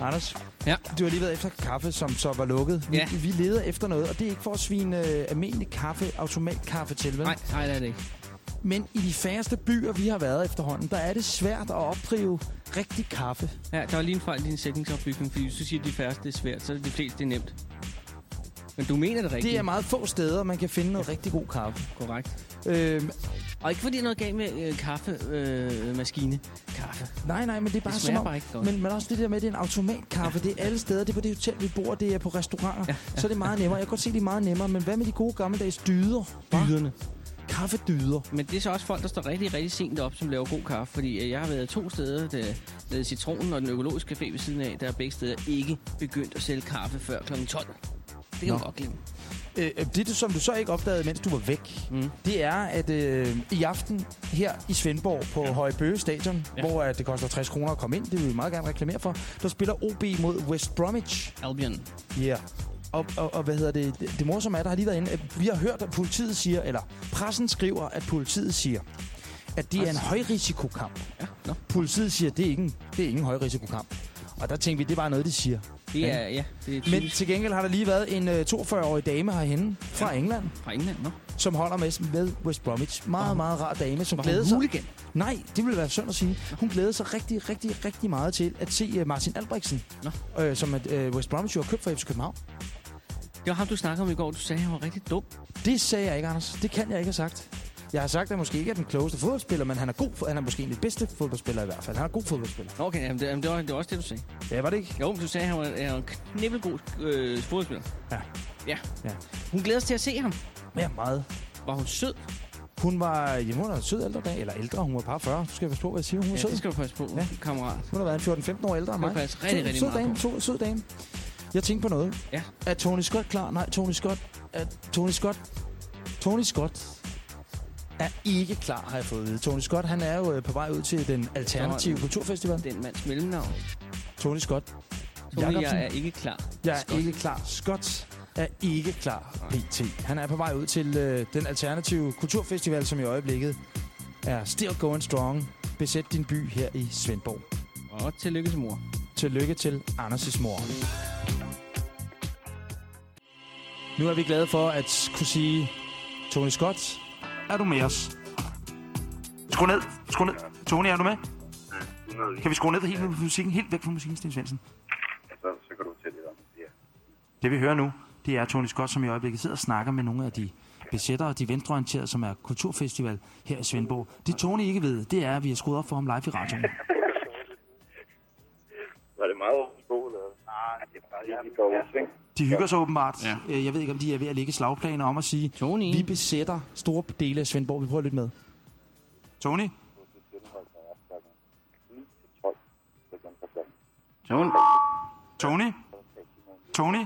Anders, Ja. du har lige været efter kaffe, som så var lukket. Vi, Ja. vi leder efter noget, og det er ikke for at svine øh, almindelig kaffe, automatkaffe til, vel? Nej, nej, det er det ikke. Men i de færreste byer, vi har været efterhånden, der er det svært at opdrive rigtig kaffe. Ja, der var lige en fejl i din sætningsopbygning, fordi hvis du siger, at de færreste er svært, så er det de fleste det er nemt. Men du mener det rigtigt. Det er meget få steder, man kan finde noget rigtig god kaffe. korrekt. Øhm, Og ikke fordi der er noget galt med øh, kaffemaskine. Øh, maskine. Kaffe. nej, nej, men det er bare Det som om... bare ikke godt. Men, men også det der med, at det er en automatkaffe. Det er alle steder. Det er på det hotel, vi bor. Det er på restauranter. Ja, Så er det meget nemmere. Jeg kan godt se, det er meget nemmere. Men hvad med de gode gammeldags dyder? hva? Kaffedyder. Men det er så også folk, der står rigtig, rigtig sent op, som laver god kaffe. Fordi øh, jeg har været to steder, der, med Citronen og den økologiske café ved siden af, der er begge steder ikke begyndt at sælge kaffe før kl. 12. Det kan Nå. man godt glemme. Øh, det, du- som du så ikke opdagede, mens du var væk, Mm. det er, at øh, i aften her i Svendborg på ja. Højbøge Stadion, ja. Ja. hvor at det koster 60 kroner at komme ind, det vil vi meget gerne reklamere for, der spiller OB mod West Bromwich. Albion. Yeah. Og, og, og hvad hedder det? Det, det morsomme er, der har lige været inde, at vi har hørt, at politiet siger, eller pressen skriver, at politiet siger, at det er en højrisikokamp. Ja. Politiet siger, at det er ikke en, det er ikke en højrisikokamp. Og der tænkte vi, det er bare noget, de siger. Det er, ja, det er Men til gengæld har der lige været en øh, 42-årig dame herhenne fra Ja. England, fra England, nå. som holder med, med West Bromwich. Meget, meget rar dame, som Var glæder sig... hooligan? Nej, det ville være synd at sige. Hun glæder sig rigtig, rigtig, rigtig meget til at se uh, Martin Albrechtsen, Nå. øh, som at, øh, West Bromwich jo har købt fra FC København. Det var ham, du snakkede om i går. Du sagde, at han var rigtig dum. Det sagde jeg ikke, Anders. Det kan jeg ikke have sagt. Jeg har sagt, at han måske ikke er den klogeste fodboldspiller, men han er god. Han er måske en af de bedste fodboldspillere i hvert fald. Han er god fodboldspiller. Okay, jamen, det, jamen, det, var, det var også det, du sagde. Ja, var det ikke? Jo, du sagde, at han var, var en knibbelgod øh, fodboldspiller. Ja. Ja. Ja. Hun glæder sig til at se ham. Ja, meget. Var hun sød? Hun var, jamen, hun var sød ældre dag, eller ældre, hun var par 40. Du skal passe på, hvad jeg siger. Hun var Ja, sød. det skal du passe på, Ja. kammerat. Hun har været en 14-15 år ældre end mig. passe rigtig, Sød- rigtig sød meget dame, på. sød dame. Jeg tænkte på noget. Ja. Er Tony Scott klar? Nej, Tony Scott. Er Tony Scott. Tony Scott er ikke klar, har jeg fået at vide. Tony Scott, han er jo øh, på vej ud til den alternative kulturfestival. Den mands mellemnavn. Tony Scott. Tony, Jacobsen. jeg er ikke klar. Jeg er Scott. ikke klar. Scott er ikke klar pt. Han er på vej ud til øh, den alternative kulturfestival, som i øjeblikket er still going strong. Besæt din by her i Svendborg. Og tillykke til mor. Tillykke til Anders' mor. Nu er vi glade for at kunne sige, Tony Scott, er du med os? Skru ned, skru ned. Tony, er du med? Kan vi skrue ned helt med musikken, helt væk fra musikken, Sten Svendsen? så, så kan du tælle lidt om det. Ja. Det vi hører nu, det er Tony Scott, som i øjeblikket sidder og snakker med nogle af de besættere, de venstreorienterede, som er kulturfestival her i Svendborg. Det Tony ikke ved, det er, at vi har skruet op for ham live i radioen. Var det meget over skole? Eller? Er de hygger sig åbenbart. Ja. Øh, Jeg ved ikke, om de er ved at lægge slagplaner om at sige, Tony. vi besætter store dele af Svendborg. Vi prøver lidt med. Tony? Tony. Tony? Tony?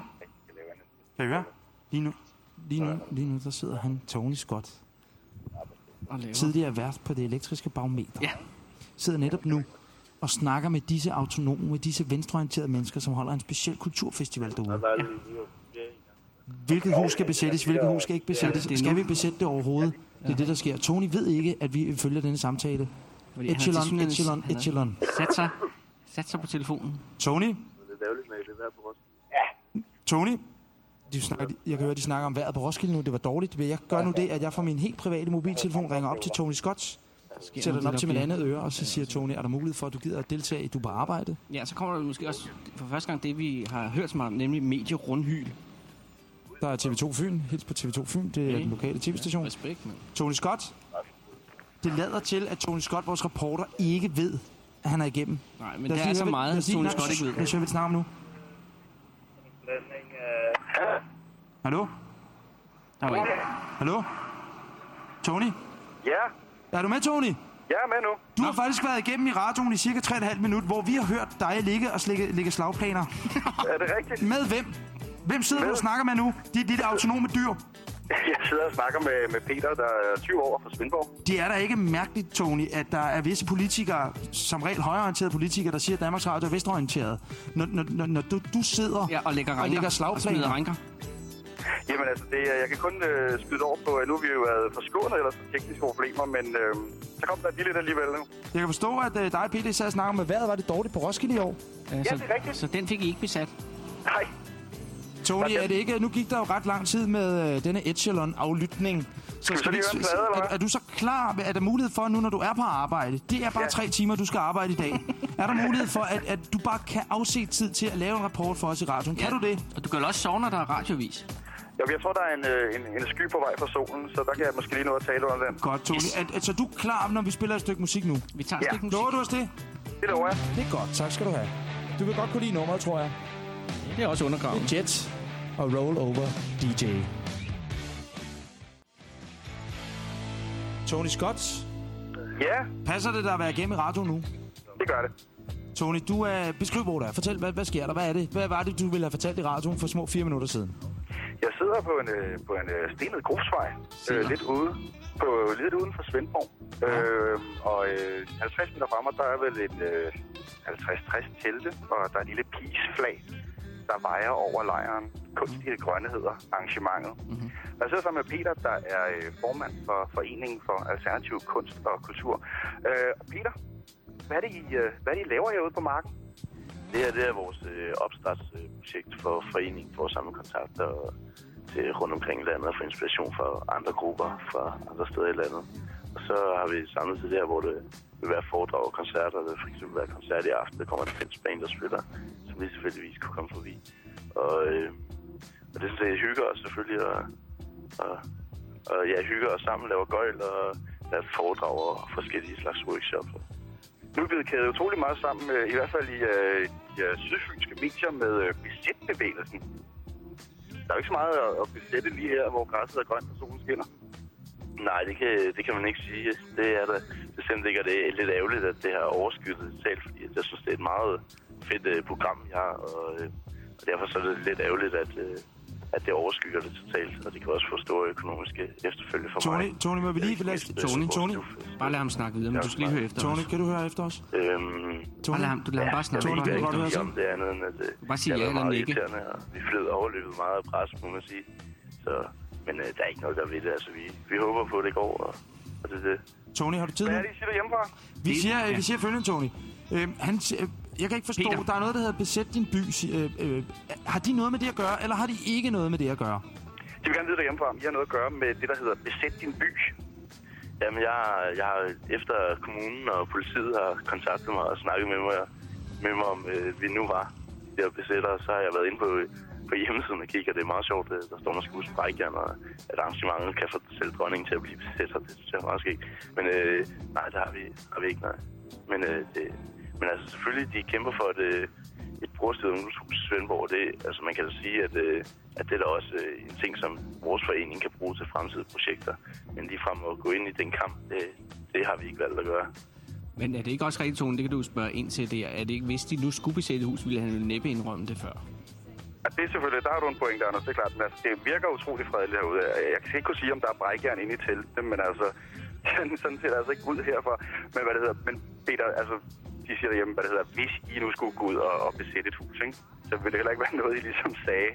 Kan I høre? Lige nu, lige nu, lige nu der sidder han, Tony Scott, tidligere vært på det elektriske barometer. Ja. Sidder netop nu og snakker med disse autonome, med disse venstreorienterede mennesker, som holder en speciel kulturfestival derude. Hvilket hus skal besættes, hvilket hus skal ikke besættes? det er Skal vi besætte det overhovedet? Det er det, der sker. Tony ved ikke, at vi følger denne samtale. Fordi er Echelon, echelon, han er- echelon. Sat sig. Sat sig på telefonen. Tony? Det er ærgerligt med det der på Roskilde. Tony? De snakker, jeg kan høre, de snakker om vejret på Roskilde nu. Det var dårligt. Jeg gør nu det, at jeg fra min helt private mobiltelefon ringer op til Tony Scott, sætter den op til mit andet øre, og så siger Tony, er der mulighed for, at du gider at deltage i Du på arbejde? Ja, så kommer der måske også for første gang det, vi har hørt så meget om, nemlig medierundhyl. Der er TV2 Fyn, hils på TV2 Fyn, det er Okay. den lokale tv-station. Respekt, mand. Tony Scott? Det lader til, at Tony Scott, vores reporter, ikke ved, at han er igennem. Nej, men det er lige så meget, lige- Tony Scott ikke ved. Lad os høre, vi snakker om nu. Hallo? Der en. Hallo? Tony? Ja, Er du med, Tony? jeg er med nu. Du har faktisk været igennem i radioen i cirka 3,5 minut, hvor vi har hørt dig ligge og slække, lægge slagplaner. Er det rigtigt? Med hvem? Hvem sidder du og snakker med nu? Det er dit autonome dyr. Jeg sidder og snakker med, med Peter, der er 20 år fra Svendborg. Det er da ikke mærkeligt, Tony, at der er visse politikere, som regel højreorienterede politikere, der siger, at Danmarks Radio er vestorienteret. Når, når, når, når du, du sidder Ja, og lægger og lægger Og slagplaner. rænker. Jamen altså, det, er- jeg kan kun øh, skyde over på, at nu har vi jo været forskånet ellers for tekniske problemer, men øh, så kom der lige lidt alligevel nu. Jeg kan forstå, at øh, dig og Peter sad og om, at vejret var det dårligt på Roskilde i år. Ja, det så, er rigtigt. så den fik I ikke besat. Nej, Tony, er det ikke, nu gik der jo ret lang tid med øh, denne Echelon-aflytning. Så vi høre en plade, eller er, er, du så klar? Er der mulighed for, nu når du er på arbejde, det er bare Ja. tre timer, du skal arbejde i dag. er der mulighed for, at, at du bare kan afse tid til at lave en rapport for os i radioen? Kan du det? Og du kan også sove, når der er radiovis. Jo, jeg tror, der er en, øh, en, en sky på vej fra solen, så der kan jeg måske lige nå at tale under den. Godt, Tony. Yes. Er, er, så du er klar, når vi spiller et stykke musik nu? Vi tager et Ja. stykke musik. Lover du os det? Det lover jeg. Det er godt. Tak skal du have. Du vil godt kunne lide nummeret, tror jeg. Det er også undergraven. Jet og Roll Over DJ. Tony Scott, Ja, passer det dig at være igennem i radioen nu? det gør det. Tony, du er... Beskriv, hvor du er. Fortæl, hvad, hvad sker der? Hvad er det? Hvad var det, du ville have fortalt i radioen for små fire minutter siden? Jeg sidder på en, øh, på en øh, stenet grusvej, øh, lidt ude, på, lidt uden for Svendborg. Øh, og øh, 50 meter fra mig, der er vel et øh, 50-60 telte, og der er et lille peace-flag, der vejer over lejren. Kunstige grønne hedder arrangementet. Mm-hmm. Jeg sidder sammen med Peter, der er øh, formand for Foreningen for Alternativ Kunst og Kultur. Øh, Peter, hvad er, det, I, øh, hvad er det, I laver herude på marken? Det her det er vores øh, opstartsprojekt for foreningen for at samle kontakter og til rundt omkring landet og få inspiration fra andre grupper fra andre steder i landet. Og så har vi samlet til det her, hvor det vil være foredrag og koncerter. Der vil for eksempel være koncert i aften. Der kommer en finsk band, der spiller, som vi selvfølgelig kunne komme forbi. Og, øh, og det synes jeg hygger os selvfølgelig. Og, og, og ja, hygger os sammen, laver gøjl og laver foredrag og forskellige slags workshops. Nu er blevet kædet utrolig meget sammen, øh, i hvert fald i, øh, i øh, sydfynske medier med øh, besætbevægelsen. Der er jo ikke så meget at, at besætte lige her, hvor græsset er grønt og solen skinner. Nej, det kan, det kan man ikke sige. Det er da bestemt ikke, og det er lidt ærgerligt, at det har overskyddet totalt, fordi jeg synes, det er et meget fedt øh, program, jeg har, og, øh, og derfor så er det lidt ærgerligt, at, at det overskygger det totalt, og det kan også få store økonomiske efterfølge for Tony, mig. Tony, må vi lige... Lad, øh, Tony, Tony. Bare lad ham snakke videre, men du skal lige høre efter Tony, os. kan du høre efter os? Øhm, Tony? Bare lad ham, du lader ham bare snakke. Tony, kan du ikke godt høre om det andet, end at uh, Bare det ja eller nikke. irriterende, og vi flød overløbet meget af pres, må man sige. Så, men uh, der er ikke noget, der ved det. Altså, vi, vi håber på, at det går, og, og det er det. Tony, har du tid Hvad nu? er det, I siger derhjemmefra? Vi siger, ja. vi siger følgende, Tony. Øhm, han, øh, jeg kan ikke forstå, Peter. der er noget, der hedder besæt din by. Øh, øh, har de noget med det at gøre, eller har de ikke noget med det at gøre? De vil gerne vide derhjemmefra, om I har noget at gøre med det, der hedder besæt din by. Jamen, jeg, jeg har, efter kommunen og politiet har kontaktet mig og snakket med mig, med mig om, øh, vi nu var der besætter, så har jeg været inde på, på hjemmesiden og kigget, og det er meget sjovt. øh, Der står, man skal huske brækjern, og at arrangementet kan få selv dronningen til at blive besætter. Det synes jeg er meget skægt. Men øh, nej, det har vi, har vi ikke, nej. Men, øh, det, men altså, selvfølgelig, de kæmper for et, øh, et brugerstedet ungdomshus i Svendborg. Det, altså, man kan da sige, at, øh, at det er da også øh, en ting, som vores forening kan bruge til fremtidige projekter. Men lige frem at gå ind i den kamp, det, det har vi ikke valgt at gøre. Men er det ikke også rigtigt, Tone? Det kan du spørge ind til der. Er det ikke, hvis de nu skulle besætte hus, ville han jo næppe indrømme det før? Ja, det er selvfølgelig, der har du en pointe, Anders, det er klart. Men altså, det virker utrolig fredeligt herude. Jeg kan ikke kunne sige, om der er brækjern inde i teltet, men altså, sådan, sådan ser det altså ikke ud herfra. Men hvad det hedder, men Peter, altså, de siger derhjemme, hvad det hedder, hvis I nu skulle gå ud og, og besætte et hus, ikke? så ville det heller ikke være noget, I ligesom sagde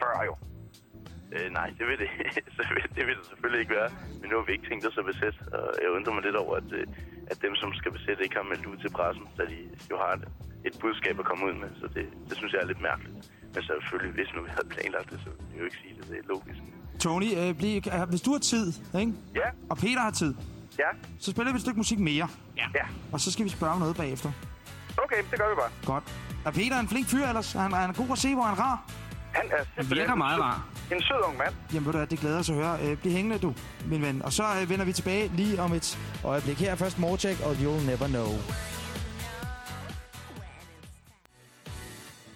før jo. Øh, nej, det vil det, det vil det selvfølgelig ikke være. Men nu har vi ikke tænkt os at besætte, og jeg undrer mig lidt over, at, øh, at dem, som skal besætte, ikke har meldt ud til pressen, da de jo har et, et budskab at komme ud med. Så det, det synes jeg er lidt mærkeligt. Men selvfølgelig, hvis nu vi havde planlagt det, så ville jeg jo ikke sige det. Det er logisk. Tony, øh, bliv, hvis du har tid, ikke? Ja, og Peter har tid, ja, så spiller vi et stykke musik mere. ja. Og så skal vi spørge om noget bagefter. Okay, det gør vi bare. Godt. Er Peter en flink fyr ellers? Han, han er god at se, hvor han er rar. Han er Han simpelthen virker meget en sød- rar. En sød ung mand. Jamen ved du det glæder os at høre. Øh, bliv hængende, du, min ven. Og så øh, vender vi tilbage lige om et øjeblik. Her er først Morcheck og You'll Never Know.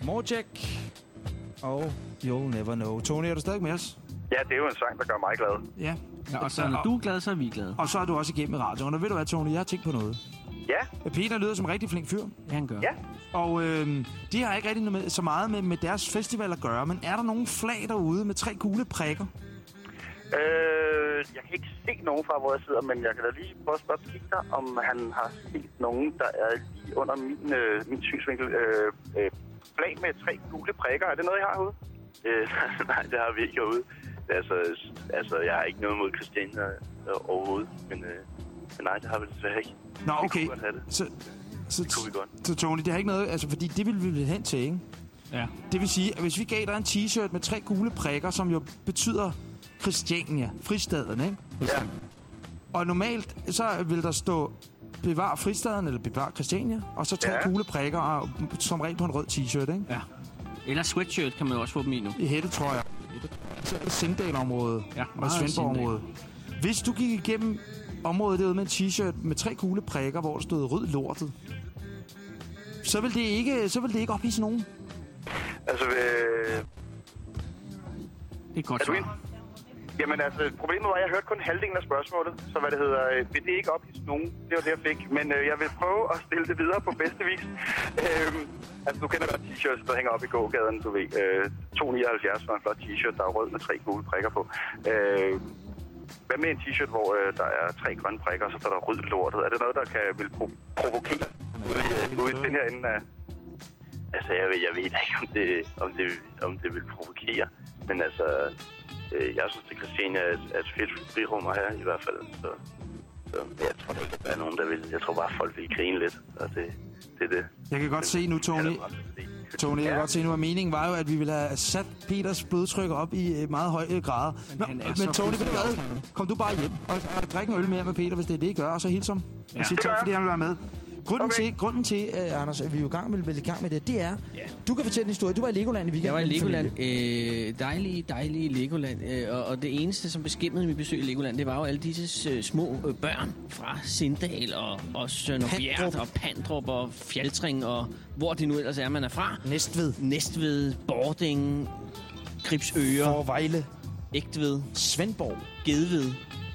Morcheck og You'll Never Know. Tony, er du stadig med os? Ja, det er jo en sang, der gør mig glad. Ja. Ja, og så når du er glad, så er vi glade. Og så er du også igennem i radioen. Og ved du hvad, Tony, jeg har tænkt på noget. Ja, Peter lyder som en rigtig flink fyr. Ja, han gør. ja. Og øh, de har ikke rigtig noget med, så meget med, med deres festival at gøre. Men er der nogle flag derude med tre gule prikker? Øh, jeg kan ikke se nogen fra, hvor jeg sidder, men jeg kan da lige prøve at spørge Peter, om han har set nogen, der er lige under min, øh, min synsvinkel. Øh, øh, flag med tre gule prikker. Er det noget, I har herude? Øh, nej, det har vi ikke herude. Altså, altså, jeg har ikke noget mod Christiania øh, overhovedet, men, øh, men nej, det har vi desværre ikke. Nå, okay. kunne godt have det. Så, så, Det kunne vi godt. så Tony, det har ikke noget... Altså, fordi det vil vi hen til, ikke? Ja. Det vil sige, at hvis vi gav dig en t-shirt med tre gule prikker, som jo betyder Christiania, fristaden, ikke? Ja. Og normalt, så vil der stå bevar fristaden, eller bevar Christiania, og så tre Ja. gule prikker, og som regel på en rød t-shirt, ikke? Ja. Eller sweatshirt kan man jo også få dem i nu. I hættetrøjer. Så er det Sindal-området Ja, og Svendborg-området. Hvis du gik igennem området derude med en t-shirt med tre gule prikker, hvor der stod rød lortet, så vil det ikke, så vil det ikke ophidse nogen. Altså, øh, Det er godt svar. Jamen altså, problemet var, at jeg hørte kun halvdelen af spørgsmålet. Så hvad det hedder, øh, vil det ikke ophidse nogen? Det var det, jeg fik. Men øh, jeg vil prøve at stille det videre på bedste vis. Øh, altså, du kender godt t-shirts, der hænger op i gågaden, du ved. Øh, 279 var en flot t-shirt, der er rød med tre gule prikker på. Øh, hvad med en t-shirt, hvor øh, der er tre grønne prikker, og så står der rød lortet? Er det noget, der kan vil pro- provokere ude i, øh, ude i den her ende af... Altså, jeg, ved- jeg ved ikke, om det, om, det, om det vil provokere. Men altså, jeg synes, at Christiania er, et- er et fedt frirum her i hvert fald. Så, så jeg tror ikke, at der er nogen, der vil. Jeg tror bare, at folk vil grine lidt. Og det, det er det. Jeg kan godt se nu, Tony, Tony, jeg kan godt se nu, at meningen var jo, at vi ville have sat Peters blodtryk op i øh, meget høje grader. Men, er men, men Tony, ved du hvad? Kom du bare hjem og, og drik en øl mere med Peter, hvis det er det, I gør, og så hilse ham. Ja. Og Det tak, fordi han vil være med. Grunden Okay. til, grunden til uh, Anders, at vi er jo i gang med, i gang med det, det er, ja. du kan fortælle en historie. Du var i Legoland i weekenden. Jeg var i Legoland. Øh, dejlige, dejlige Legoland. Øh, og, og det eneste, som beskæmmede mit besøg i Legoland, det var jo alle disse øh, små øh, børn fra Sindal og, og Sønderbjerg og Pandrup og Fjaltring og hvor det nu ellers er, man er fra. Næstved. Næstved, Bording, Gribsøre, For Vejle. Ægtved, Svendborg. Gedved.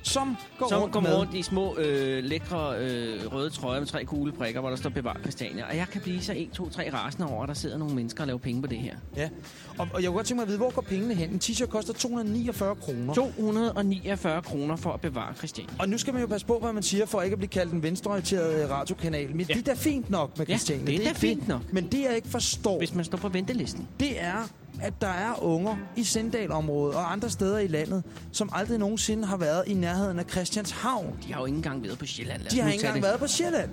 Som går Som rundt med. rundt i små, øh, lækre øh, røde trøjer med tre gule prikker, hvor der står bevar Christiania. Og jeg kan blive så 1, 2, 3 rasende over, at der sidder nogle mennesker og laver penge på det her. Ja. Og, og jeg kunne godt tænke mig at vide, hvor går pengene hen? En t-shirt koster 249 kroner. 249 kroner for at bevare Christiania. Og nu skal man jo passe på, hvad man siger, for ikke at blive kaldt en venstreorienteret øh, radiokanal. Men ja. Det er da fint nok med Ja, Christiania. det er da fint nok. Men det, jeg ikke forstår, Hvis man står på ventelisten. det er, at der er unger i Sindal-området og andre steder i landet, som aldrig nogensinde har været i nærheden af Christianshavn. De har jo ikke engang været på Sjælland. Lad De har ikke engang det. været på Sjælland.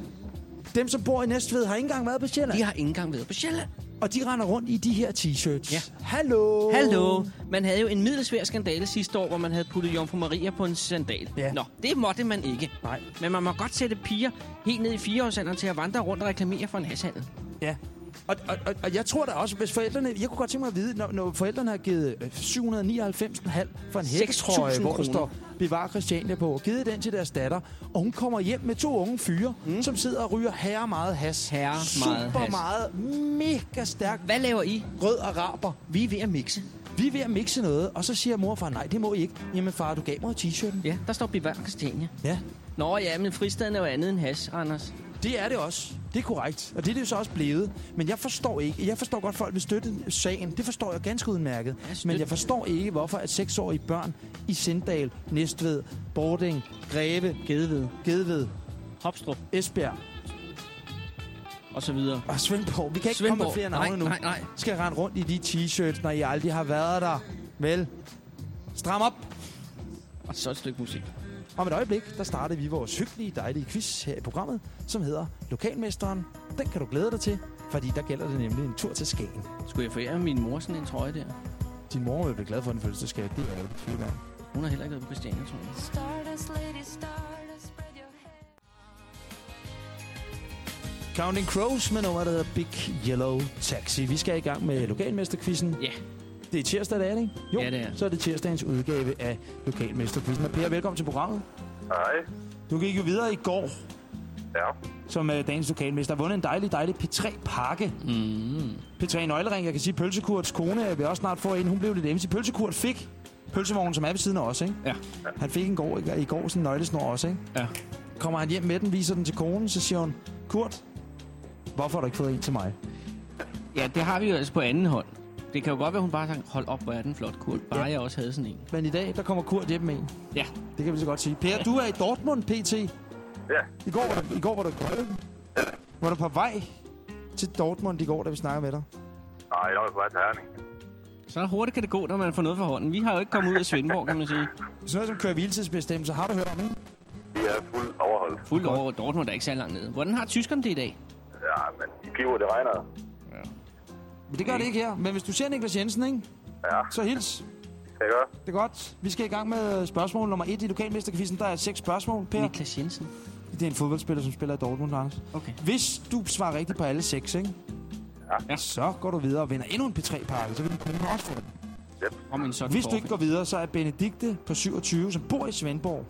Dem, som bor i Næstved, har ikke engang været på Sjælland. De har ikke engang været på Sjælland. Og de render rundt i de her t-shirts. Ja. Hallo! Hallo. Man havde jo en middelsvær skandale sidste år, hvor man havde puttet Jomfru Maria på en sandal. Ja. Nå, det måtte man ikke. Nej. Men man må godt sætte piger helt ned i fireårsalderen til at vandre rundt og reklamere for en hashandel. Ja. Og, og, og, og jeg tror da også, hvis forældrene... Jeg kunne godt tænke mig at vide, når, når forældrene har givet øh, 799,5 for en hækketrøje, 6.000 hvor der står Bevar Christiania på, og givet den til deres datter, og hun kommer hjem med to unge fyre, mm. som sidder og ryger herre meget has. Herre Super meget has. meget, mega stærk Hvad laver I? rød araber. Vi er ved at mixe. Vi er ved at mixe noget, og så siger mor og far, nej, det må I ikke. Jamen far, du gav mig t-shirten. Ja, der står bevar Christiania. Ja, Nå ja, men fristaden er jo andet end has, Anders. Det er det også. Det er korrekt. Og det er det jo så også blevet. Men jeg forstår ikke. Jeg forstår godt, at folk vil støtte sagen. Det forstår jeg ganske udmærket. Støt. Men jeg forstår ikke, hvorfor at seksårige børn i Sindal, Næstved, Bording, Greve, Gedved, Gedved, Hopstrup Esbjerg og så videre. og Svendborg. Vi kan ikke komme med flere navne nej, nu. nej, nej. Skal rende rundt i de t-shirts, når I aldrig har været der. Vel? Stram op. Og så et stykke musik. Om et øjeblik, der starter vi vores hyggelige, dejlige quiz her i programmet, som hedder Lokalmesteren. Den kan du glæde dig til, fordi der gælder det nemlig en tur til Skagen. Skulle jeg forære min mor sådan en trøje der? Din mor vil blive glad for den fødselsdagsgave. Det er jo det tvivl om. Hun har heller ikke været på Christiania, tror jeg. Lady. Counting Crows med nummer, der hedder Big Yellow Taxi. Vi skal i gang med lokalmesterquizzen. Ja. Det er tirsdag, det er det, ikke? Jo, Ja, det er. så er det tirsdagens udgave af lokalmesterquizzen. Og Per, velkommen til programmet. Hej. Du gik jo videre i går Ja. som uh, dagens lokalmester. Har vundet en dejlig, dejlig P3-pakke. Mm. P3 Nøglering, jeg kan sige, Pølsekurts kone vil også snart få en. Hun blev lidt MC. Pølsekurt fik pølsevognen, som er ved siden af os, ikke? Ja. Han fik en går, i går sådan en nøglesnor også, ikke? Ja. Kommer han hjem med den, viser den til konen, så siger hun, Kurt, hvorfor har du ikke fået en til mig? Ja, det har vi jo altså på anden hånd. Det kan jo godt være, hun bare har hold op, hvor er den flot, Kurt. Bare Ja. jeg også havde sådan en. Men i dag, der kommer Kurt hjem med en. Ja. Det kan vi så godt sige. Per, du er i Dortmund PT. Ja. I går var du, i går var du Grønland. Var du på vej til Dortmund i går, da vi snakkede med dig? Nej, jeg var på vej til Herning. Så hurtigt kan det gå, når man får noget for hånden. Vi har jo ikke kommet ud af Svendborg, kan man sige. Sådan noget som kører hviletidsbestemmelser, har du hørt om, ikke? Vi er fuldt overholdt. Fuldt over Dortmund er ikke så langt nede. Hvordan har tyskerne det i dag? Ja, men i Pivo, det regner. Men det gør det ikke her. Men hvis du ser Niklas Jensen, ikke? Ja, så hils. det gør. Det er godt. Vi skal i gang med spørgsmål nummer et i lokalmesterkvisten. Der er seks spørgsmål, Per. Niklas Jensen. Det er en fodboldspiller, som spiller i Dortmund, Anders. Okay. Hvis du svarer rigtigt på alle seks, ikke? Ja. Så går du videre og vinder endnu en P3-pakke, så vil din kone også få den. Om en sådan Hvis du ikke går videre, så er Benedikte på 27, som bor i Svendborg,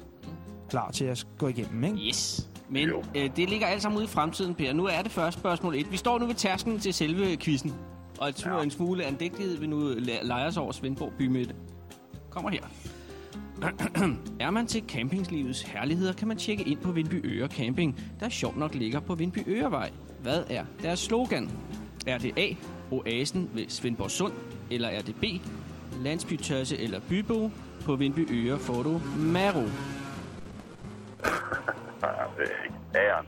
klar til at gå igennem, ikke? Yes. Men øh, det ligger alt sammen ude i fremtiden, Per. Nu er det første spørgsmål 1. Vi står nu ved tærsken til selve quizzen. Og et smule, ja. en smule andægtighed vil nu le- lege os over Svendborg bymidte. Kommer her. er man til campingslivets herligheder, kan man tjekke ind på Vindby Øre Camping, der sjovt nok ligger på Vindby Ørevej. Hvad er deres slogan? Er det A. Oasen ved Svendborg Sund? Eller er det B. Landsbytørse eller bybo? På Vindby Øre får du Maro. Ja, det er ikke æren.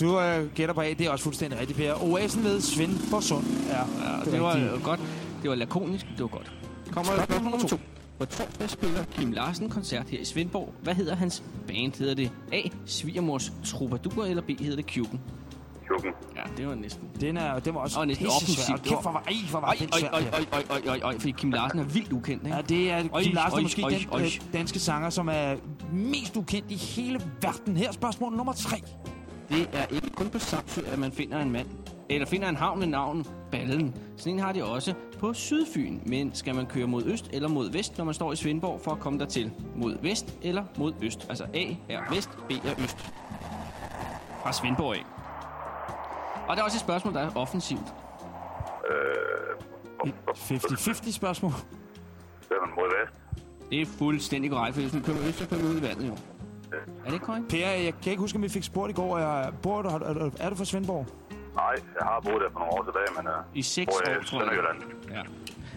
Du øh, gætter på A, det er også fuldstændig rigtigt, Per. Oasen ved Svendborg Sund er Ja, det var øh, godt. Det var lakonisk. Det var godt. Kommer spørgsmål nummer to. På torsdag spiller Kim Larsen koncert her i Svendborg. Hvad hedder hans band? Hedder det A. Svigermors Troubadour, eller B. Hedder det Cuben? Kjukken. Ja, det var næsten. Den, er, den var også Og næsten offensivt. Kæft, hvor var, ej, hvor var det oj, Per. oj, oj, oj, oj, oj, fordi Kim Larsen er vildt ukendt, ikke? Ja, det er Oj, Kim Larsen, oj, måske oj, den oj. øh, danske sanger, som er mest ukendt i hele verden. Her er spørgsmål nummer tre. Det er ikke kun på Samsø, at man finder en mand. Eller finder en havn med navn Ballen. Sådan en har de også på Sydfyn. Men skal man køre mod øst eller mod vest, når man står i Svendborg for at komme dertil? Mod vest eller mod øst? Altså A er vest, B er øst. Fra Svendborg af. Og der er også et spørgsmål, der er offensivt. Øh, Et 50-50 spørgsmål. det er man mod vest. Det er fuldstændig korrekt, for hvis man kører mod øst, så kører man ud i vandet jo. Er det ikke korrekt? Per, jeg kan ikke huske, om vi fik spurgt i går. Er, bor du, er, er, er du fra Svendborg? Nej, jeg har boet der for nogle år tilbage, men... Uh, I seks jeg år, i tror jeg. Sønderjylland. Ja.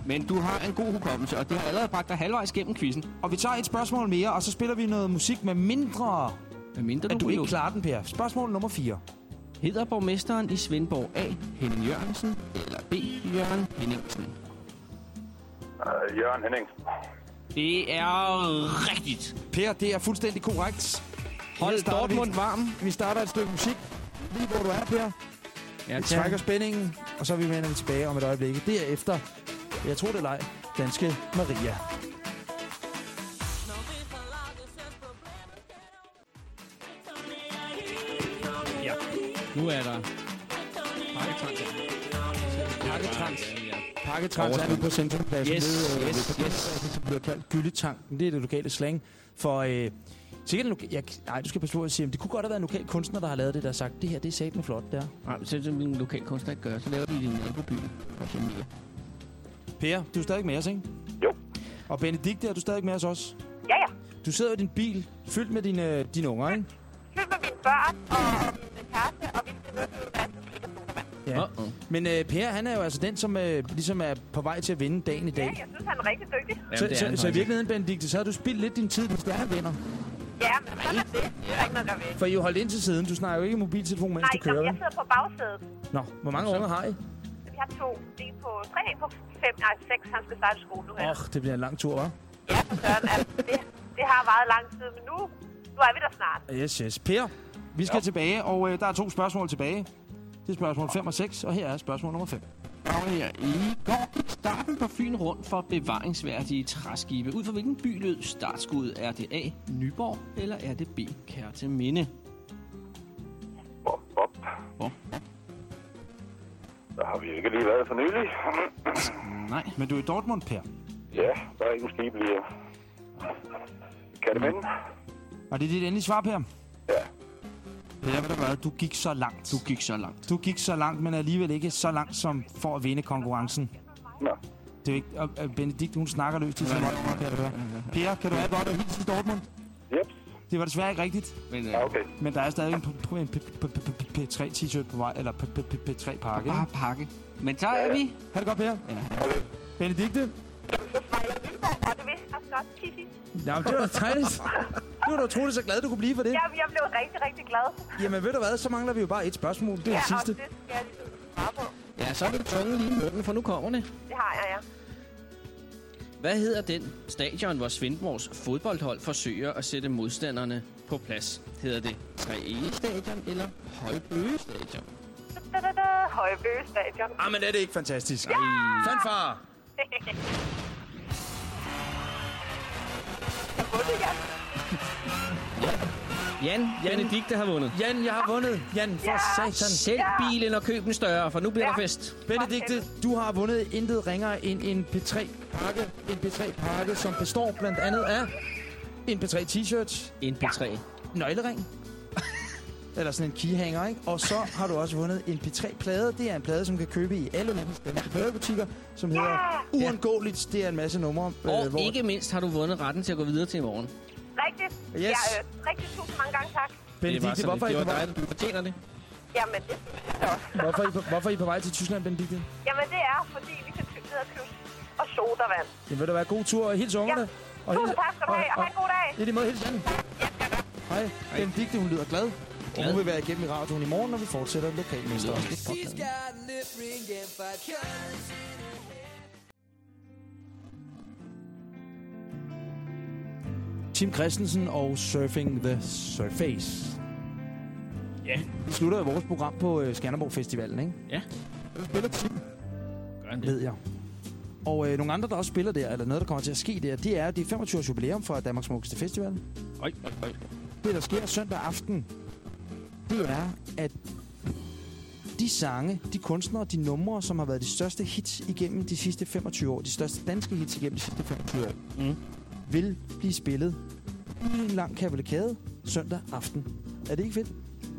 Men du har en god hukommelse, og det har allerede bragt dig halvvejs gennem quizzen. Og vi tager et spørgsmål mere, og så spiller vi noget musik med mindre, Hvad mindre du, at du ryger ikke klarer den, Per. Spørgsmål nummer 4. Hedder borgmesteren i Svendborg A. Henning Jørgensen eller B. Jørgen Henningsen? Uh, Jørgen Henningsen. Det er rigtigt. Per, det er fuldstændig korrekt. Hold Dortmund vi, varm. vi starter et stykke musik. Lige hvor du er, Per. Ja, Vi trækker spændingen, og så vender vi tilbage om et øjeblik. Derefter, jeg tror det er leg, Danske Maria. Ja. Nu er der pakketrans. Pakketrans. Pakketrans er nu på centrumpladsen. Yes, nede, øh, yes, ved yes. som bliver kaldt Gyldetanken. Det er det lokale slang for... Øh, Sikkert en loka- jeg, nej, du skal passe på at sige, men det kunne godt have været en lokal kunstner, der har lavet det, der har sagt, det her, det er sat med flot, der. Nej, så det vil en lokal kunstner ikke gøre. Så laver de det i. For eksempel. Per, du er stadig med os, ikke? Jo. Og Benedikte, er du stadig med os også? Ja, ja. Du sidder i din bil, fyldt med dine, dine unger, ikke? Fyldt med mine børn og min kæreste, og vi skal en Ja. Uh-oh. Men øh, Per, han er jo altså den, som øh, ligesom er på vej til at vinde dagen i Ja, dag. jeg synes, han er rigtig dygtig. Jamen, så, det er så, han så i virkeligheden, Benedikte, så har du spildt lidt din tid, hvis det er, han vinder. Ja, men sådan er det. Det er ikke noget, der ved. For I er jo holdt ind til siden. Du snakker jo ikke i mobiltelefon, mens Nej, du kører. jamen, jeg sidder på bagsædet. Nå, hvor mange unger har I? Vi har to. En på tre, på fem, nej, seks. Han skal starte skole nu her. Åh, oh, det bliver en lang tur, hva'? Ja, for søren. Altså, det, det har varet lang tid, men nu, nu er vi der snart. Yes, yes. Per, vi skal tilbage, og øh, der er to spørgsmål tilbage. Det er spørgsmål 5 og 6, og her er spørgsmål nummer 5. Og her i går gik starten på Fyn rundt for bevaringsværdige træskibe. Ud fra hvilken by lød startskuddet? Er det A. Nyborg, eller er det B. Kærteminde? Bop, bop. Hvor? Der har vi ikke lige været for nylig. Nej. Men du er i Dortmund, Per. ja, der er ikke en skib lige. Kan det minde? Og det dit endelige svar, Per? Ja. Per, ved du hvad, du gik så langt. Du gik så langt. Du gik så langt, men alligevel ikke så langt som for at vinde konkurrencen. Nå. Det er ikke... Og, Benedikt, hun snakker løst i sin du høre. Per, kan du have godt og hilse Dortmund? Yep. Det var desværre ikke rigtigt, Men, øh, Ja, okay. men der er stadig en, p- en p- p- p- p- P3 t-shirt på vej, eller p- p- p- P3 pakke. bare pakke. Men så er vi. Ha' det godt, Per. Benedikte? Og det vidste også godt, Tifi. Jamen, det var da dejligt. Du utroligt så glad, du kunne blive for det. Jeg, jeg blev rigtig, rigtig glad. Jamen, ved du hvad, så mangler vi jo bare et spørgsmål. Det er Ja, det sidste. det skal jeg lige svare på. Ja, så er det tunge lige i munden, for nu kommer det. Det har jeg, ja. Hvad hedder den stadion, hvor Svendborgs fodboldhold forsøger at sætte modstanderne på plads? Hedder det 3E stadion eller Højbøge stadion? Da, da, da, Højbøge Stadion. Ah, men er det ikke fantastisk? Ja! Fanfar! Jeg vundet, ja. Jan, Benedikte har vundet. Jan, jeg har vundet. Jan, for Ja! satan. Sælg bilen og køb den større, for nu bliver Ja. der fest. Benedikte, du har vundet intet ringere end en P3-pakke. En P3-pakke, som består blandt andet af en P3 t-shirt, En P3. nøglering, eller sådan en keyhanger, ikke? Og så har du også vundet en P3-plade. Det er en plade, som kan købe i alle landets danske pladebutikker, som hedder Uundgåeligt. Det er en masse numre. øh, Og ikke mindst har du vundet retten til at gå videre til i morgen. Rigtigt. Yes. Ja, øh, rigtig tusind mange gange tak. Benedikte, hvorfor, er I det på var vej, dig, du fortjener det. Jamen, det hvorfor, er I på, hvorfor er I på vej til Tyskland, Benedikte? Jamen, det er, fordi vi kan købe ned og købe og sodavand. Det vil da være god tur, og hils ungerne. Og Tusind tak skal du have, og have en god dag. I lige måde, hils Jan. Hej. Benedikte, hun lyder glad. Og hun vil være igennem i radioen i morgen, når vi fortsætter lokalmester. Tim Christensen og Surfing the Surface. Ja. Vi slutter vores program på øh, Skanderborg Festivalen, ikke? Ja. Der spiller Tim, Gør han ved jeg. Og øh, nogle andre, der også spiller der, eller noget, der kommer til at ske der, det er, det er 25 års jubilæum for Danmarks Smukkeste Festival. Øj, øj, øj. Det, der sker søndag aften, det er, at de sange, de kunstnere, de numre, som har været de største hits igennem de sidste 25 år, de største danske hits igennem de sidste 25 år, Mm. Vil blive spillet i en lang kavalkade søndag aften. Er det ikke fedt?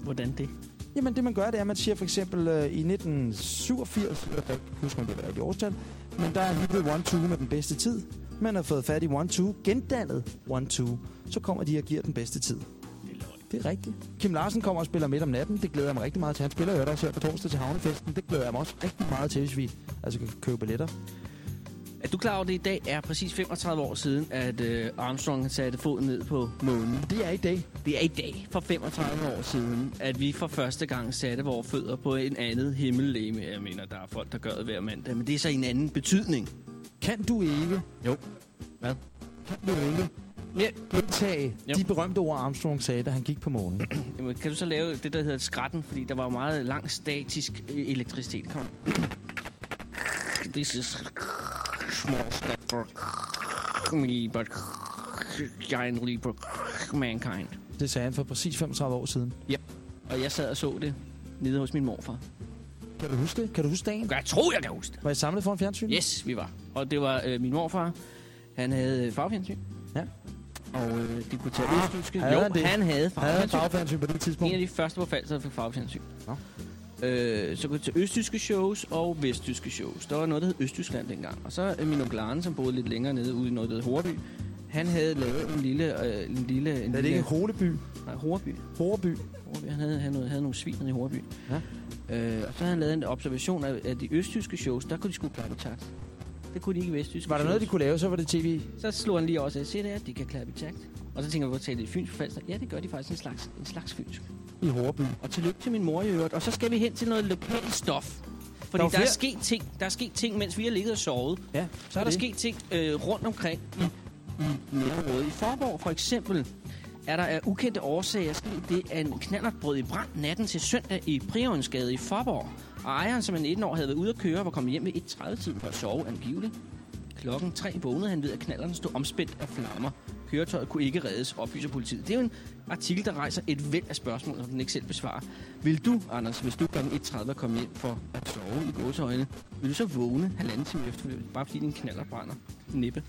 Hvordan det? Jamen det man gør, det er, at man siger for eksempel øh, i 1987, jeg kan ikke huske, om det var i årstal, men der er hittet One Two med den bedste tid. Man har fået fat i One Two, gendannet One Two. Så kommer de og giver den bedste tid. Det er rigtigt. Kim Larsen kommer og spiller midt om natten. Det glæder jeg mig rigtig meget til. Han spiller jo også her på torsdag til Havnefesten. Det glæder jeg mig også rigtig meget til, hvis vi altså kan købe billetter. Er du klar over, at det i dag er præcis 35 år siden, at øh, Armstrong satte foden ned på månen? Det er i dag. Det er i dag, for 35 år siden, at vi for første gang satte vores fødder på en andet himmellegeme. Jeg mener, der er folk, der gør det hver mandag, men det er så en anden betydning. Kan du ikke... Jo. Hvad? Kan du ikke Ja. gentage Jo. de berømte ord, Armstrong sagde, da han gik på månen? Jamen, kan du så lave det, der hedder skratten? Fordi der var jo meget lang statisk øh, elektricitet. Kom. This is small step for me, but giant leap for mankind. Det sagde han for præcis 35 år siden. Og jeg sad og så det nede hos min morfar. Kan du huske det? Kan du huske dagen? Jeg tror, jeg kan huske det. Var I samlet foran fjernsyn? Yes, vi var. Og det var øh, min morfar. Han havde farvefjernsyn. Ja. Og øh, de kunne tage Ah, østtyske. Jo, han det? han havde Havde farvefjernsyn. på det En af de første på falset, der fik farvefjernsyn. Ja. Øh, så kunne til østtyske shows og vesttyske shows. Der var noget, der hed Østtyskland dengang. Og så øh, min onkel Arne, som boede lidt længere nede ude i noget, der hed Horeby. Han havde lavet en lille... Øh, en lille en Er det lille, ikke Holeby? Nej, Horeby. Horeby? Horeby. Han havde, han havde, havde nogle svin nede i Horeby. Ja. Øh, og så havde han lavet en observation af, af de østtyske shows. Der kunne de sgu klappe i takt. Det kunne de ikke i vesttyske Var der noget, de shows. kunne lave, så var det tv. Så slog han lige også af, se at de kan klappe i takt. Og så tænker jeg, hvor taler de fynsk på Falster? Ja, det gør de faktisk en slags, en slags fynsk. i Horeby. Og tillykke til min mor i øvrigt. Og så skal vi hen til noget lokalt stof. Fordi Der der, er sket ting, der er sket ting, mens vi har ligget og sovet. Ja, Så er der sket ting øh, rundt omkring i, i nærområdet. I Forborg for eksempel er der af ukendte årsager sket det, at en knallert brød i brand natten til søndag i Priorensgade i Forborg. Og ejeren, som er 19 år, havde været ude at køre, var kommet hjem ved 1.30-tiden for at sove angiveligt. Klokken 3 vågnede han ved, at knalleren stod omspændt af flammer. Køretøjet kunne ikke reddes, oplyser politiet. Det er jo en artikel, der rejser et væld af spørgsmål, som den ikke selv besvarer. Vil du, Anders, hvis du klokken 1.30 er kommet hjem for at sove i gåseøjne, vil du så vågne halvanden time efterfølgende, bare fordi din knaller brænder? Næppe.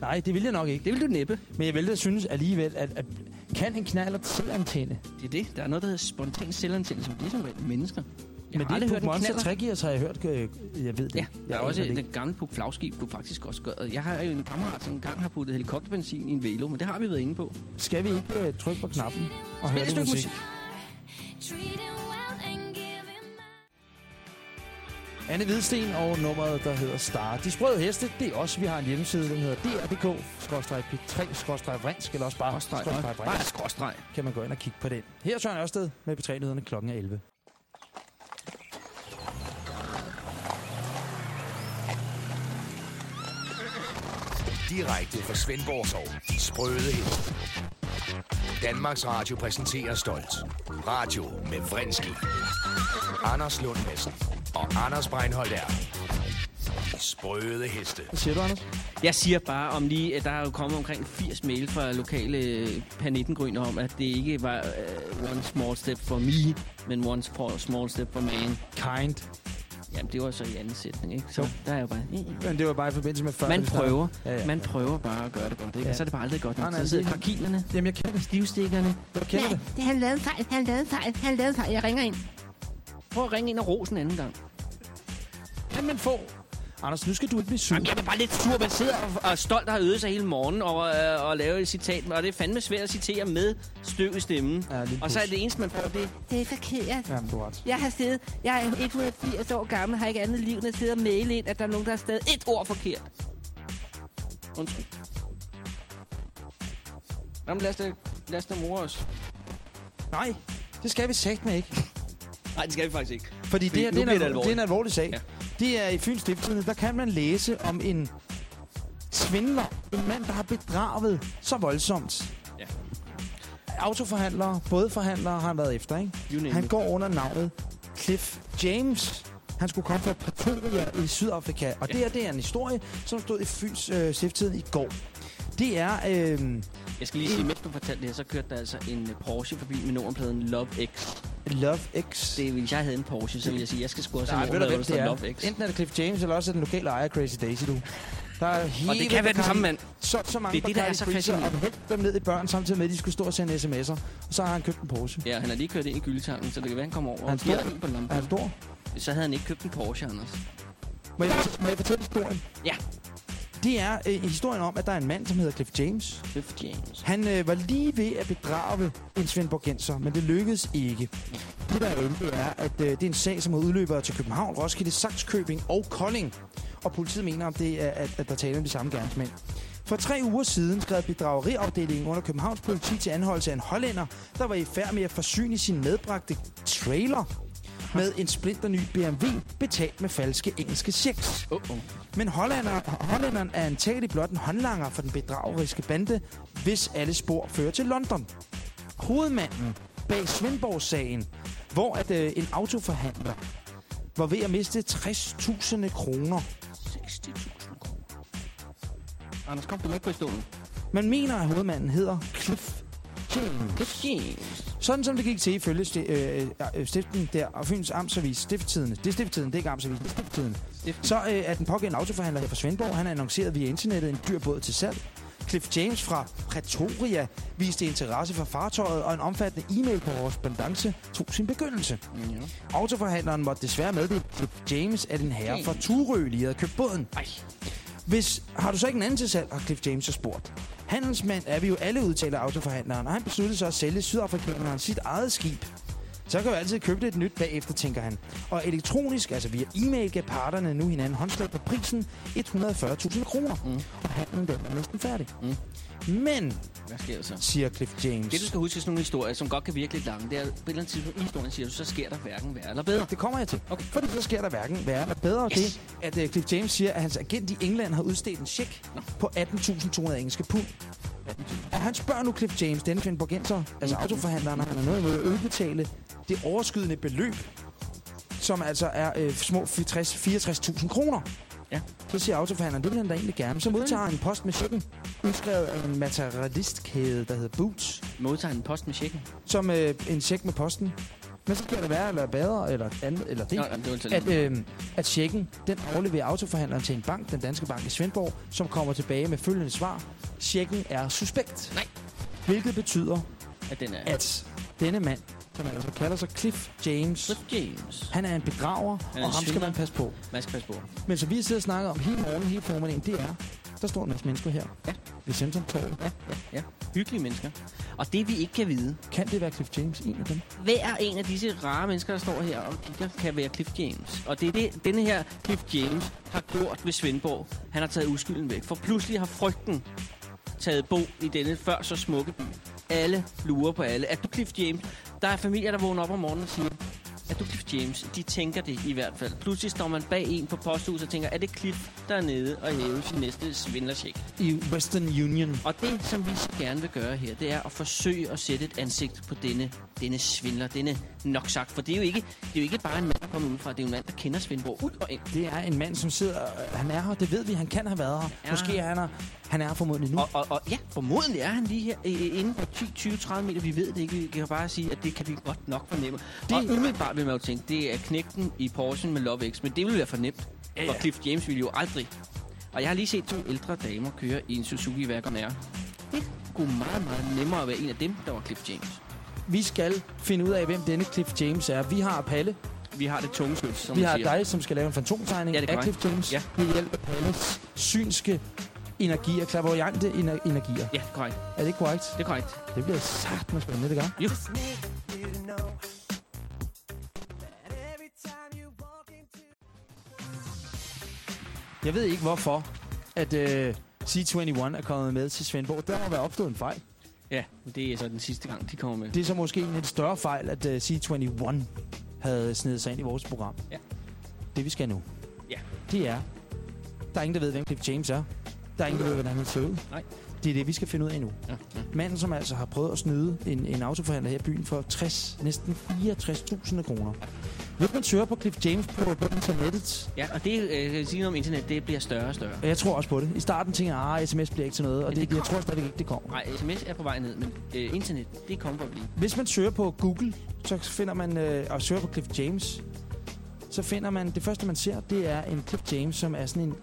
Nej, det vil jeg nok ikke. Det vil du næppe. Men jeg vil da synes alligevel, at, at kan en knaller selv antænde? Det er det. Der er noget, der hedder spontan selvantændelse, som det er som regel mennesker. Jeg Men det er en Monster. Tregears, har jeg hørt. øh, Jeg ved det. Ja, der er Jeg også det den gamle Puk Flagskib, kunne faktisk også gøre. Jeg har jo en kammerat, som engang har puttet helikopterbenzin i en velo, men det har vi været inde på. Skal vi ikke øh, trykke på knappen og Spil høre et lidt stykke musik? musik. Anne Hvidsten og nummeret, der hedder Star. De sprøde heste, det er også. Vi har en hjemmeside, den hedder dr.dk-p3-vrinsk, eller også bare Skråstreg. skråstreg. Kan man gå ind og kigge på den. Her er Søren Ørsted med P3-nyhederne kl. 11. Direkte fra Svendborg Sov. Sprøde heste. Danmarks Radio præsenterer stolt. Radio med Vrinski. Anders Lund Madsen og Anders Breinholt er. De sprøde heste. Hvad siger du, Anders? Jeg siger bare om lige, at der er jo kommet omkring 80 mail fra lokale panittengrønner om, at det ikke var uh, one small step for me, men one small step for man. Kind. Jamen, det var så i anden sætning, ikke? Så Jo. der er jo bare... Men det var bare i forbindelse med før. Man prøver. Ja, ja. Man prøver bare at gøre det godt, ikke? Ja. Og så er det bare aldrig godt. Nej, nej, Så sidder det- krakilerne, Jamen, jeg kender det. stivstikkerne. Jeg kender det. det han lavede fejl, han lavede fejl, han lavede fejl. Jeg ringer ind. Prøv at ringe ind og rose en anden gang. Kan man få... Anders, nu skal du ikke blive sur. Jamen, jeg er bare lidt sur. Man sidder og, og stolt og har øvet sig hele morgen og, øh, og lavet et citat. Og det er fandme svært at citere med støv i stemmen. Ja, og så er det eneste, man får, det det er forkert. Jamen, du har ret. Jeg har siddet, jeg er 180 år gammel, har ikke andet liv, end at sidde og maile ind, at der er nogen, der har stadig et ord forkert. Undskyld. Jamen, lad os da, lad os da more os. Nej, det skal vi sagt med ikke. Nej, det skal vi faktisk ikke. Fordi det, Nu her, det, er en, det det er en alvorlig sag. Ja. Det er i Fyns Stiftstidende, der kan man læse om en svindler. En mand, der har bedraget så voldsomt. Ja. Autoforhandlere, bådforhandlere har han været efter, ikke? Han går under navnet Cliff James. Han skulle komme fra Pretoria i Sydafrika. Og Ja. det her, det er en historie, som stod i Fyns øh, Stiftstidende i går. Det er... Øh, Jeg skal lige sige, mens du fortalte det her, så kørte der altså en Porsche forbi med nummerpladen Love X. Love X. Det, hvis jeg havde en Porsche, så ville jeg sige, jeg skal have Nej, en hvem det er? Love X. Enten er det Cliff James, eller også er den lokale ejer Crazy Daisy, du. Der er helt Og det kan være den samme mand. Så, så mange Det er det, der er så fascinerende. Og hældt dem ned i børn, samtidig med, at de skulle stå og sende sms'er. Og så har han købt en Porsche. Ja, han har lige kørt ind i gyldetangen, så det kan være, han kommer over Er han stor? på. Er han stor? Så havde han ikke købt en Porsche, Anders. Må jeg, må jeg fortælle historien? Ja. Det er øh, historien om, at der er en mand, som hedder Cliff James. Cliff James. Han øh, var lige ved at bedrage en Svendborgenser, men det lykkedes ikke. Det der er det er, at øh, det er en sag, som har udløbere til København, Roskilde, Saxkøbing og Kolding. Og politiet mener, om det er, at, at der taler om de samme gerningsmænd. For tre uger siden skrev bedrageriafdelingen under Københavns politi til anholdelse af en hollænder, der var i færd med at forsyne sin medbragte trailer med en splinter ny BMW, betalt med falske engelske checks. Uh -oh. Men Hollander, hollænderen er antagelig blot en håndlanger for den bedrageriske bande, hvis alle spor fører til London. Hovedmanden bag Svendborg-sagen, hvor at, øh, en autoforhandler var ved at miste 60.000 kroner. 60.000 kroner. Anders, kom du med på stolen? Man mener, at hovedmanden hedder Cliff James. Cliff James. Sådan som det gik til ifølge sti- øh, øh, stiften der, og Fyns Amtsavis, Stifttiden. Det er Stifttiden, det er ikke Amtsavis, det er Stifttiden. Stiften. Så øh, er den pågældende autoforhandler her fra Svendborg. Han har annonceret via internettet en dyr båd til salg. Cliff James fra Pretoria viste interesse for fartøjet, og en omfattende e-mail på korrespondence tog sin begyndelse. Ja. Autoforhandleren måtte desværre meddele Cliff James, at en herre fra Turø lige havde købt båden. Ej. Hvis har du så ikke en anden til salg, har Cliff James så spurgt. Handelsmand er vi jo alle udtaler autoforhandleren, og han besluttede sig at sælge sydafrikaneren sit eget skib. Så kan vi altid købe et nyt bagefter, tænker han. Og elektronisk, altså via e-mail, gav parterne nu hinanden håndslag på prisen 140.000 kroner. Mm. Og handlen den er næsten færdig. Mm. Men, Hvad sker der så? siger Cliff James, Det, du skal huske, er sådan nogle historier, som godt kan virke lidt lange, det er, at på et eller andet tidspunkt i historien siger du, så sker der hverken værre eller bedre. det kommer jeg til. Okay. Fordi så sker der hverken værre eller bedre Yes. det, at uh, Cliff James siger, at hans agent i England har udstedt en check Nå. på 18.200 engelske pund. Og han spørger nu Cliff James, denne Svendborgenser, altså Mm. autoforhandleren, han er noget med at udbetale det overskydende beløb, som altså er øh, små 64 64.000 kroner. Ja. Så siger autoforhandleren, det vil han da egentlig gerne. Så modtager han en post med checken, udskrevet af en materialistkæde, der hedder Boots, Modtager en post med checken. som øh, en check med posten. Men så kan det være, eller bedre, eller andet, eller det, Nå, jamen, det at, øh, at checken, den afleverer autoforhandleren til en bank, den danske bank i Svendborg, som kommer tilbage med følgende svar. Checken er suspekt. Nej. Hvilket betyder, at den er... at denne mand som han altså kalder sig Cliff James. Cliff James. Han er en bedrager, Han er og en ham skal man passe på. Man skal passe på. Men som vi sidder og snakker om hele morgenen, hele formiddagen, det er, der står en masse mennesker her. Ja. Ved Centrumtorvet. Ja, ja, ja. Hyggelige mennesker. Og det vi ikke kan vide, Kan det være Cliff James, en af dem? hver en af disse rare mennesker, der står her og kigger, kan være Cliff James. Og det er det, denne her Cliff James har gjort ved Svendborg. Han har taget uskylden væk. For pludselig har frygten taget bo i denne før så smukke by. Alle lurer på alle. Er du Cliff James? Der er familier, der vågner op om morgenen og siger, er du Cliff James? De tænker det i hvert fald. Pludselig står man bag en på posthuset og tænker, er det Cliff, der er nede og hæve sin næste svindlercheck? I Western Union. Og det, som vi så gerne vil gøre her, det er at forsøge at sætte et ansigt på denne, denne svindler, denne nok sagt. For det er, jo ikke, det er jo ikke bare en mand, der kommer ud fra. Det er jo en mand, der kender Svendborg ud og ind. Det er en mand, som sidder... Han er her, det ved vi, han kan have været her. Ja. Måske er han her. Han er formodentlig nu. Og, og, og ja, formodentlig er han lige her øh, inden for 10-20-30 meter. Vi ved det ikke. Vi kan bare sige, at det kan vi godt nok fornemme. Det... Og umiddelbart vil man jo tænke, det er knægten i Porsche med Love X. Men det ville være for nemt. Ja, ja. For Cliff James ville jo aldrig. Og jeg har lige set to ældre damer køre i en Suzuki Wagon R. Det kunne meget, meget nemmere være en af dem, der var Cliff James. Vi skal finde ud af, hvem denne Cliff James er. Vi har Palle. Vi har det tunge som Vi har siger. dig, som skal lave en fantomtegning Ja, det af. Cliff James. Ja. Ved hjælp af Palles synske energier, klaverjante ener- energier. Ja, korrekt. Er det korrekt? Det er korrekt. Det bliver sagt med spændende, det gør. Jo. Jeg ved ikke, hvorfor at uh, C21 er kommet med til Svendborg. Der må være opstået en fejl. Ja, det er så den sidste gang, de kommer med. Det er så måske en lidt større fejl, at uh, C21 havde snedet sig ind i vores program. Ja. Det vi skal nu, Ja. det er, der er ingen, der ved, hvem Cliff James er. Der er ingen, der ved, hvordan han ser ud. Nej. Det er det, vi skal finde ud af nu. Ja, ja. Manden, som altså har prøvet at snyde en, en autoforhandler her i byen for 60, næsten 64.000 kroner. Hvis man søger på Cliff James på, på internettet, ja og det, øh, sige noget om internet, det bliver større og større. og jeg tror også på det. I starten tænker jeg, at sms bliver ikke til noget, og Men det, det jeg tror stadigvæk ikke, det kommer. Nej, sms er på vej ned, men øh, internet, det kommer for at blive. Hvis man søger på Google, så finder man, øh, og søger på Cliff James, så finder man, det første man ser, det er en Cliff James, som er sådan en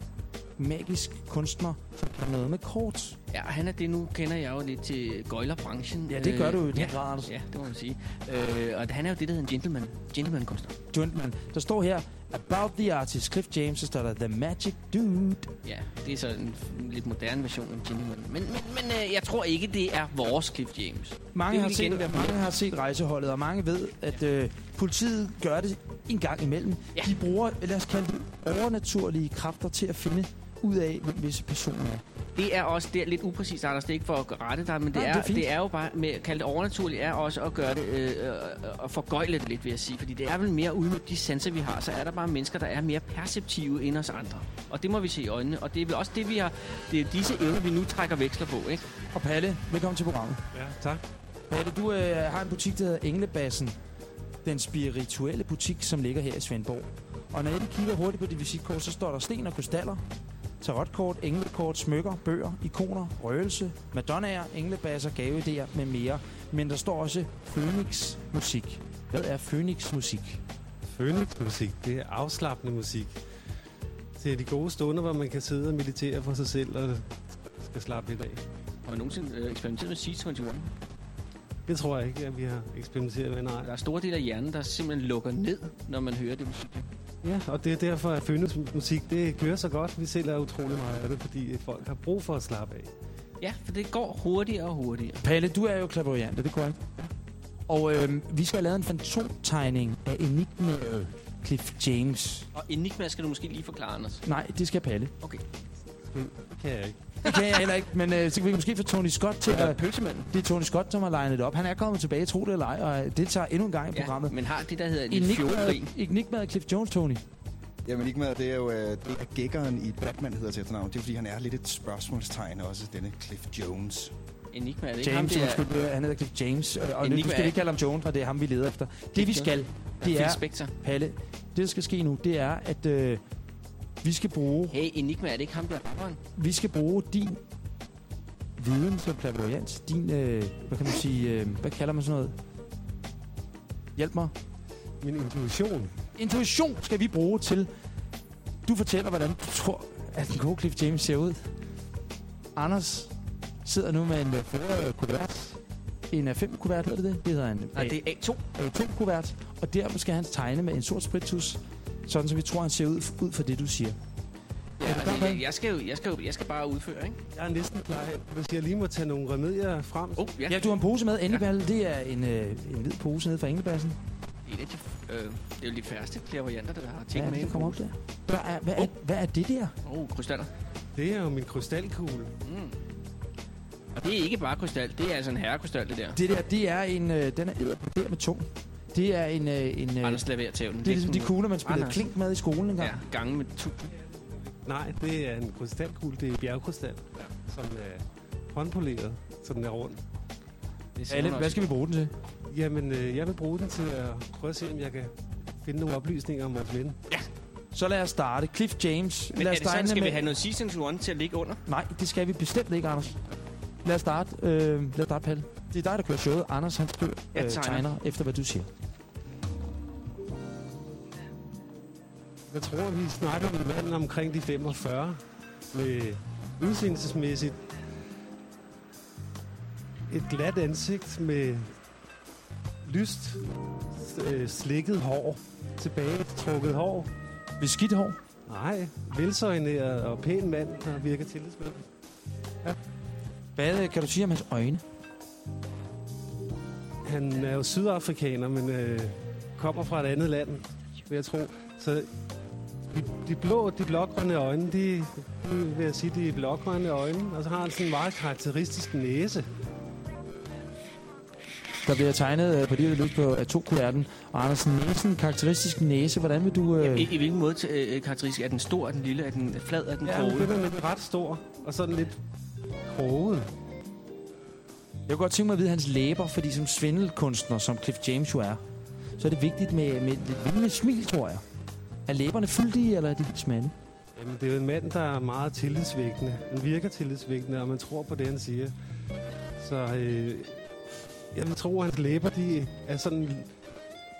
magisk kunstner, som kan noget med kort. Ja, han er det nu, kender jeg jo lidt til gøjlerbranchen. Ja, det gør du jo i den ja, grad. Ja, det må man sige. Øh, og han er jo det, der hedder en gentleman, gentleman-kunstner. Gentleman. Der står her, about the artist Cliff James, så står der The Magic Dude. Ja, det er så en, en lidt moderne version af gentleman. Men, men, men øh, jeg tror ikke, det er vores Cliff James. Mange har, set, mange har set rejseholdet, og mange ved, at øh, politiet gør det en gang imellem. Ja. De bruger, lad os kalde det, overnaturlige kræfter til at finde ud af, hvem visse personer er. Det er også det er lidt upræcist, Anders. Det er ikke for at rette dig, men det, Nej, er, det er det er jo bare med at kalde det overnaturligt, er også at gøre det øh, øh, og forgøjle det lidt, vil jeg sige. Fordi det er vel mere uden de sanser, vi har, så er der bare mennesker, der er mere perceptive end os andre. Og det må vi se i øjnene. Og det er vel også det, vi har, det er disse evner, vi nu trækker veksler på, ikke? Og Palle, velkommen til programmet. Ja, tak. Palle, du øh, har en butik, der hedder Englebassen. Den spirituelle butik, som ligger her i Svendborg. Og når jeg lige kigger hurtigt på dit visitkort, så står der sten og krystaller, tarotkort, englekort, smykker, bøger, ikoner, røgelse, madonnaer, englebasser, gaveidéer med mere. Men der står også Phoenix Musik. Hvad er Phoenix Musik? Phoenix musik, det er afslappende musik. Det er de gode stunder, hvor man kan sidde og meditere for sig selv og skal slappe lidt af. Har vi nogensinde øh, eksperimenteret med C21? Det tror jeg ikke, at vi har eksperimenteret med, nej. Der er store dele af hjernen, der simpelthen lukker ned, når man hører det musik. Ja, og det er derfor, at Phoenix musik, det kører så godt. Vi sælger utrolig meget af det, fordi folk har brug for at slappe af. Ja, for det går hurtigere og hurtigere. Palle, du er jo klaverjant, er det korrekt? Og øh, vi skal have lavet en fantomtegning af enigmaet Cliff James. Og Enigma skal du måske lige forklare, Anders. Nej, det skal Palle. Okay. Det kan jeg ikke. Det kan jeg heller ikke, men øh, så kan vi måske få Tony Scott til at... pølsemanden. Det er Tony Scott, som har legnet det op. Han er kommet tilbage, tro det eller ej, og deltager endnu en gang i Ja, programmet. men har det, der hedder en fjordkrig. Enigmaet Cliff Jones, Tony. Jamen Enigma, det er jo øh, det er gækkeren i Batman, hedder til efternavn. Det er fordi, han er lidt et spørgsmålstegn også, denne Cliff Jones. Enigma er det ikke James, ham, det er undskyld, han hedder Cliff James. øh, Og Enigma du skal er- ikke kalde ham Jones, for det er ham, vi leder efter. Det vi skal, det er. Palle, det der skal ske nu, det er, at øh, vi skal bruge Hey, Enigma er det ikke ham, der er vi skal bruge din viden som klaverjant, din, øh, hvad kan man sige, øh, hvad kalder man sådan noget? Hjælp mig. Min intuition. Intuition skal vi bruge til, du fortæller, hvordan du tror, at den gode Cliff James ser ud. Anders sidder nu med en øh, foret kuvert en A5-kuvert, hedder det det? Det hedder en Nej, det er A2. A2-kuvert, og der skal han tegne med en sort spritus, sådan så vi tror, han ser ud, ud for det, du siger. Ja, Er altså, jeg, jeg, skal jo, jeg, skal jo, jeg skal bare udføre, ikke? Jeg er næsten klar. Hvis jeg lige må tage nogle remedier frem. Oh, ja. Ja, du har en pose med. Endeballe, det er en, øh, en hvid pose nede fra Englebassen. En af de, øh, det er jo de færreste klaverjanter, der har ting Hvad med. det, kommer op der? Hvad er, hvad, er, hvad er det der? Åh, oh, krystaller. Det er jo min krystalkugle. Mm. Og det er ikke bare krystal, det er altså en herrekrystal, det der. Det der, det er en... Øh, den er der med tung. Det er en... Øh, en øh, Anders tævlen. det er ligesom de kugler, man spillede Anders. klink med i skolen engang. Ja, gange med tusind. Nej, det er en krystalkugle. Det er bjergkrystal, ja. som er håndpoleret, så den er rund. Alle, hvad skal vi bruge den til? Jamen, øh, jeg vil bruge den til at prøve at se, om jeg kan finde nogle oplysninger om vores ven. Så lad os starte. Cliff James. Men lad er os det sådan, skal vi med- have noget season 1 til at ligge under? Nej, det skal vi bestemt ikke, Anders. Lad os starte. Øh, lad os starte, Palle. Det er dig, der kører showet. Anders, han kører, Jeg øh, tegner. tegner efter, hvad du siger. Jeg tror, vi snakker om manden omkring de 45, med udseendelsesmæssigt et glat ansigt med lyst øh, slikket hår, tilbage trukket hår. Beskidt hår? Nej, velsøjneret og pæn mand, der virker tillidsmand. Hvad øh, kan du sige om hans øjne? Han er jo sydafrikaner, men øh, kommer fra et andet land, vil jeg tro. Så de, de blå, de blågrønne øjne, de, de vil jeg sige, de er blågrønne øjne. Og så har han sådan en meget karakteristisk næse. Der bliver tegnet øh, på det, løs på A2-kuverten. Og Anders, næsen, karakteristisk næse. Hvordan vil du... Øh... I, I hvilken måde øh, karakteristisk? Er den stor, er den lille, er den flad, er den Ja, kroget? den er ret stor, og sådan lidt kroget. Jeg kunne godt tænke mig at vide hans læber, fordi som svindelkunstner, som Cliff James jo er, så er det vigtigt med, med et vindende smil, tror jeg. Er læberne fyldige, eller er de smalle? Jamen, det er jo en mand, der er meget tillidsvækkende. Han virker tillidsvækkende, og man tror på det, han siger. Så øh, jeg tror, at hans læber de er sådan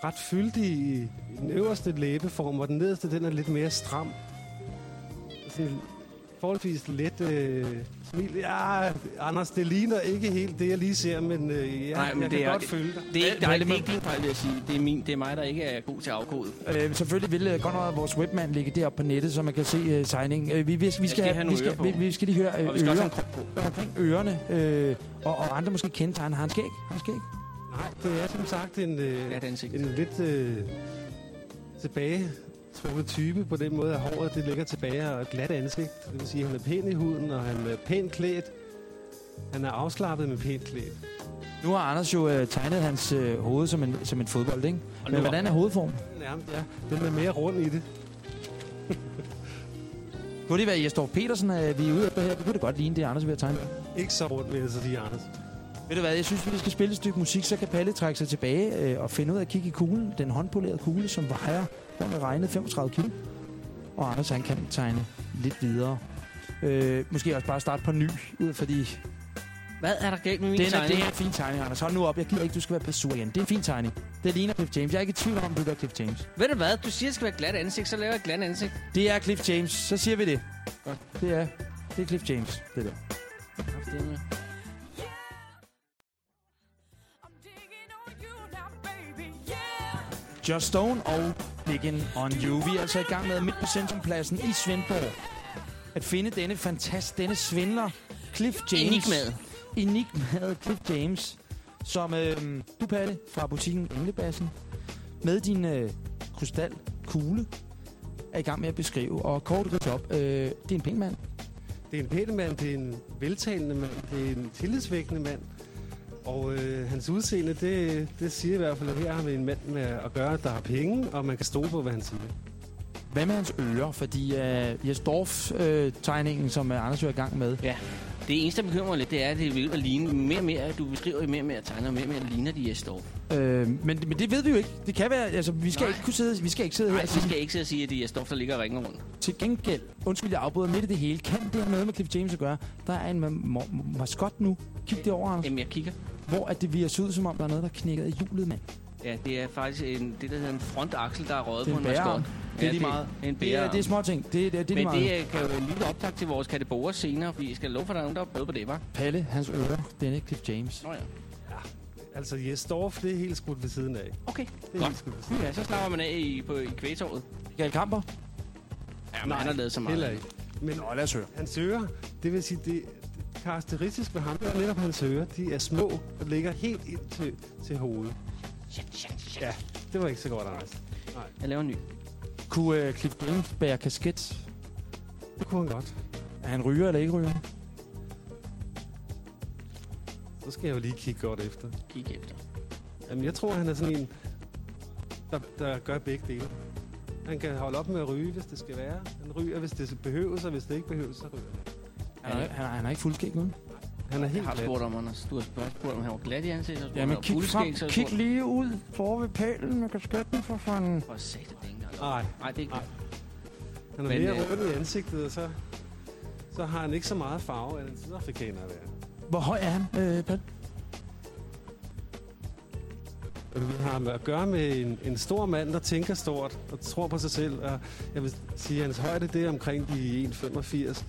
ret fyldige i den øverste læbeform, og den nederste den er lidt mere stram. Sådan forholdsvis let øh, smil. Ja, Anders, det ligner ikke helt det, jeg lige ser, men øh, ja, Nej, men jeg det kan er- godt følge dig. Det er ikke dig, det er ikke din fejl, vil jeg sige. Det er, min, det er mig, der ikke er god til at afkode. Øh, selvfølgelig vil øh, godt nok vores webmand ligge deroppe på nettet, så man kan se øh, tegningen. Øh, vi, vi, vi, skal, skal have vi, skal, vi, vi skal lige høre øh, Og vi skal også ører have omkring ørerne, øh, og, og andre måske kendetegn. Har han skæg? Har han skæg? Nej, det er som sagt en, øh, Ja, en lidt øh, tilbage type på den måde, at håret det ligger tilbage og et glat ansigt. Det vil sige, at han er pæn i huden, og han er pænt klædt. Han er afslappet med pænt klædt. Nu har Anders jo øh, tegnet hans øh, hoved som en, som en fodbold, ikke? Og Men hvordan er hovedformen? Nærmest, ja. Den er mere rund i det. Kunne det være Jesdorf Petersen, øh, vi er ude efter her? Det kunne det godt ligne, det er Anders er ved at tegne. Ikke så rundt, vil jeg så sige, Anders. Ved du hvad, jeg synes, vi skal spille et stykke musik, så kan Palle trække sig tilbage øh, og finde ud af at kigge i kuglen. Den håndpolerede kugle, som vejer rundt regnet 35 kilo. Og Anders, han kan tegne lidt videre. Øh, måske også bare starte på ny, ud fordi Hvad er der galt med min den er, det tegning? er en fin tegning, Anders. Hold nu op, jeg gider ikke, du skal være passur igen. Det er en fin tegning. Det ligner Cliff James. Jeg er ikke i tvivl om, det er Cliff James. Ved du hvad? Du siger, det skal være glat ansigt, så laver jeg glat ansigt. Det er Cliff James, så siger vi det. Godt. Det er, det er Cliff James, det der. Kraftedeme. Just Stone og Digging on You. Vi er altså i gang med midt på centrumpladsen i Svendborg. At finde denne fantast, denne svindler, Cliff James. Enigmaet. Enigmaet Cliff James. Som øh, du, Palle, fra butikken Englebassen, med din øh, krystalkugle, er i gang med at beskrive. Og kort ridse op, øh, det er en pæn mand. Det er en pæn mand, det er en veltalende mand, det er en tillidsvækkende mand. Og øh, hans udseende, det, det siger i hvert fald, at her har vi en mand med at gøre, der har penge, og man kan stole på, hvad han siger. Hvad med hans ører? Fordi øh, Jesdorf-tegningen, som øh, Anders jo er i gang med, Ja. Det eneste, der bekymrer mig lidt, det er, at det vil at ligne mere og mere, du beskriver jo mere og mere tegner, mere og mere ligner de Jesdorf. Øh, men, men det ved vi jo ikke. Det kan være, altså vi skal Nej. ikke kunne sidde, vi skal ikke sidde Nej, her vi skal ikke sidde og sige, at det er Jesdorf, der ligger og ringer rundt. til gengæld, undskyld jeg afbryder midt i det hele, kan det have noget med Cliff James at gøre? Der er en ma- ma- maskot nu. Kig det over, Anders. Jamen, jeg kigger. Hvor at det virker ud, som om der er noget, der knækker i hjulet, mand. Ja, det er faktisk en, det, der hedder en frontaksel, der er røget Det på en maskot. Det er Ja, lige meget. Det er en Det er, det er små ting. Det, det, er- det lige Men meget. det kan jo en lille optag til vores kategorier senere, fordi jeg skal love for, at der er nogen, der er på det, var. Palle, hans ører, denne Cliff James. Nå ja. Altså, Jes Dorf, det er helt skudt ved siden af. Okay, Det er godt. helt siden Ja, så slapper man af i, på, i kvægetåret. Michael Kamper? Ja, men han har lavet så meget. Heller ikke. Men Nå, lad os høre. hans ører, det vil sige, det, det karakteristisk ved ham, det er netop hans ører. De er små og ligger helt ind til, til hovedet. Ja, det var ikke så godt, Anders. Jeg laver en ny. Kunne uh, Cliff James bære kasket? Det kunne han godt. Er han ryger eller ikke ryger? Så skal jeg jo lige kigge godt efter. Kig efter. Jamen, jeg tror, han er sådan en, der, der gør begge dele. Han kan holde op med at ryge, hvis det skal være. Han ryger, hvis det behøves, og hvis det ikke behøves, så ryger han. Han er, han er, han er ikke fuldskæg nu. Han er Jeg helt har glat. spurgt om, Anders. Du har spørgsmål spurgt, om han var glat i ansigtet. Ja, men kig frem. har jeg Kig lige ud for ved pælen med kasketten for fanden. For satan, det er ikke engang. Nej, Nej, det er ikke han er Men, mere øh, rød i ansigtet, og så, så har han ikke så meget farve, af en sydafrikaner være. Hvor høj er han, øh, Pal? Og Vi har med at gøre med en, en stor mand, der tænker stort og tror på sig selv. Og jeg vil sige, at hans højde det er omkring de 1,85.